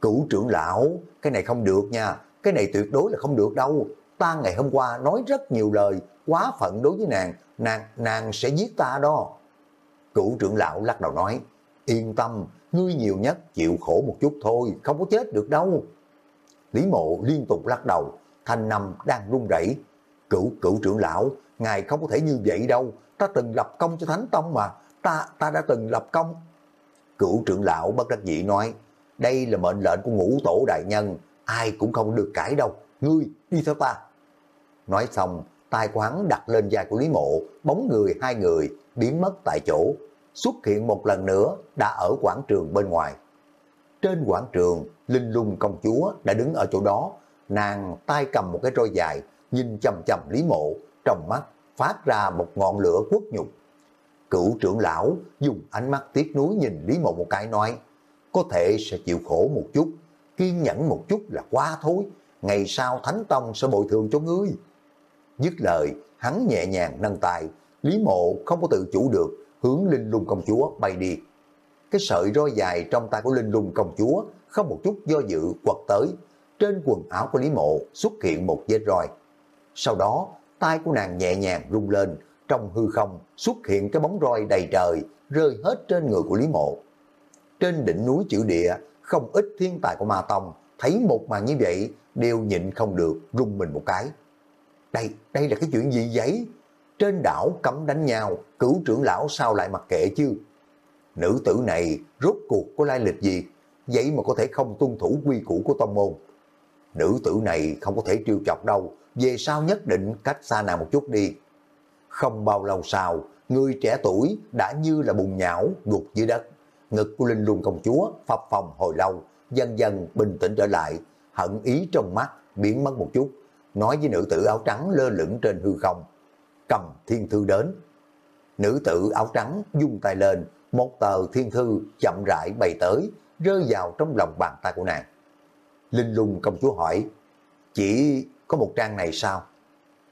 cửu trưởng lão, cái này không được nha, cái này tuyệt đối là không được đâu. Ta ngày hôm qua nói rất nhiều lời, quá phận đối với nàng, nàng, nàng sẽ giết ta đó. Cửu trưởng lão lắc đầu nói, yên tâm, ngươi nhiều nhất chịu khổ một chút thôi, không có chết được đâu. Lý mộ liên tục lắc đầu, thanh nằm đang run rẩy. Cửu cửu trưởng lão, ngài không có thể như vậy đâu, ta từng lập công cho Thánh Tông mà, ta ta đã từng lập công. Cửu trưởng lão bất đắc dĩ nói, đây là mệnh lệnh của ngũ tổ đại nhân, ai cũng không được cãi đâu, ngươi đi theo ta. Nói xong, tài quán đặt lên vai của Lý Mộ, bóng người hai người biến mất tại chỗ, xuất hiện một lần nữa đã ở quảng trường bên ngoài. Trên quảng trường, Linh Lung công chúa đã đứng ở chỗ đó, nàng tay cầm một cái roi dài, nhìn chầm chầm Lý Mộ, trong mắt phát ra một ngọn lửa quốc nhục. Cựu trưởng lão dùng ánh mắt tiếc nuối nhìn Lý Mộ một cái nói, có thể sẽ chịu khổ một chút, kiên nhẫn một chút là quá thôi, ngày sau Thánh Tông sẽ bồi thường cho ngươi. Dứt lời, hắn nhẹ nhàng nâng tay, Lý Mộ không có tự chủ được, hướng Linh Lung công chúa bay đi. Cái sợi roi dài trong tay của Linh Lung công chúa không một chút do dự quật tới, trên quần áo của Lý Mộ xuất hiện một vết roi. Sau đó, tay của nàng nhẹ nhàng rung lên, trong hư không xuất hiện cái bóng roi đầy trời, rơi hết trên người của Lý Mộ. Trên đỉnh núi chữ địa, không ít thiên tài của Ma Tông thấy một màn như vậy đều nhịn không được rung mình một cái. Đây, đây là cái chuyện gì vậy? Trên đảo cấm đánh nhau, cứu trưởng lão sao lại mặc kệ chứ? Nữ tử này rốt cuộc có lai lịch gì? Vậy mà có thể không tuân thủ quy củ của tông môn. Nữ tử này không có thể trêu chọc đâu, về sau nhất định cách xa nàng một chút đi. Không bao lâu sau, người trẻ tuổi đã như là bùn nhão gục dưới đất. Ngực của Linh Luân công chúa phập phòng hồi lâu, dần dần bình tĩnh trở lại, hận ý trong mắt biến mất một chút, nói với nữ tử áo trắng lơ lửng trên hư không. Cầm thiên thư đến. Nữ tử áo trắng dung tay lên, một tờ thiên thư chậm rãi bày tới, rơi vào trong lòng bàn tay của nàng. Linh lung công chúa hỏi, chỉ có một trang này sao?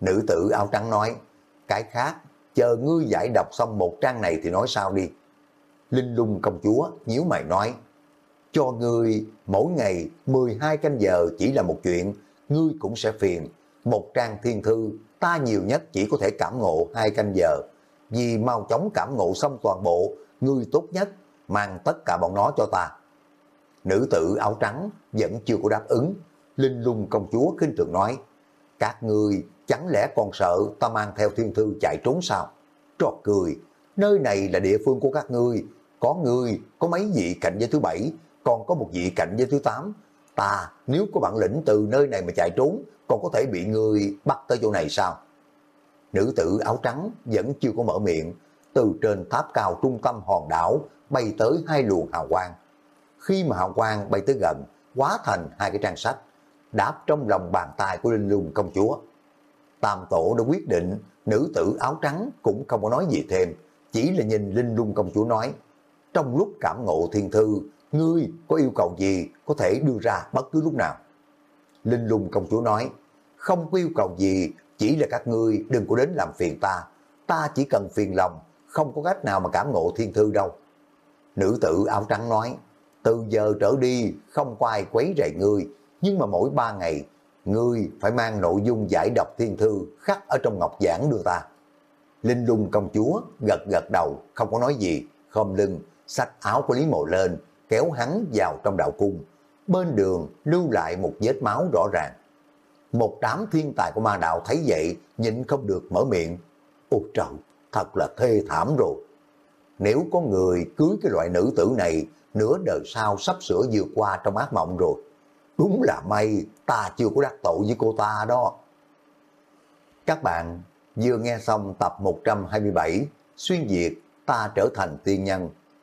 Nữ tử áo trắng nói, cái khác, chờ ngươi giải đọc xong một trang này thì nói sao đi. Linh lung công chúa nhíu mày nói, cho ngươi mỗi ngày 12 canh giờ chỉ là một chuyện, ngươi cũng sẽ phiền. Một trang thiên thư, ta nhiều nhất chỉ có thể cảm ngộ hai canh giờ. Vì mau chóng cảm ngộ xong toàn bộ, ngươi tốt nhất mang tất cả bọn nó cho ta. Nữ tử áo trắng vẫn chưa có đáp ứng. Linh lung công chúa kinh thường nói, các ngươi chẳng lẽ còn sợ ta mang theo thiên thư chạy trốn sao? Trọt cười, nơi này là địa phương của các ngươi, có ngươi, có mấy vị cạnh giới thứ bảy, còn có một vị cạnh giới thứ tám. Ta nếu có bản lĩnh từ nơi này mà chạy trốn, còn có thể bị người bắt tới chỗ này sao? Nữ tử áo trắng vẫn chưa có mở miệng, từ trên tháp cao trung tâm hòn đảo bay tới hai luồng hào quang. Khi mà hào quang bay tới gần, hóa thành hai cái trang sách, đáp trong lòng bàn tay của Linh Lung công chúa. Tam tổ đã quyết định, nữ tử áo trắng cũng không có nói gì thêm, chỉ là nhìn Linh Lung công chúa nói, trong lúc cảm ngộ thiên thư, ngươi có yêu cầu gì có thể đưa ra bất cứ lúc nào. Linh lùng công chúa nói, không có yêu cầu gì, chỉ là các ngươi đừng có đến làm phiền ta, ta chỉ cần phiền lòng, không có cách nào mà cảm ngộ thiên thư đâu. Nữ tử áo trắng nói, từ giờ trở đi không có ai quấy rầy ngươi, nhưng mà mỗi ba ngày, ngươi phải mang nội dung giải đọc thiên thư khắc ở trong ngọc giảng đưa ta. Linh lung công chúa gật gật đầu, không có nói gì, khom lưng, sách áo của Lý Mộ lên, kéo hắn vào trong đạo cung. Bên đường lưu lại một vết máu rõ ràng. Một đám thiên tài của ma đạo thấy vậy, nhịn không được mở miệng. Ôi trời, thật là thê thảm rồi. Nếu có người cưới cái loại nữ tử này, nửa đời sau sắp sửa vượt qua trong ác mộng rồi. Đúng là may, ta chưa có đắc tội với cô ta đó. Các bạn vừa nghe xong tập 127 Xuyên Việt ta trở thành tiên nhân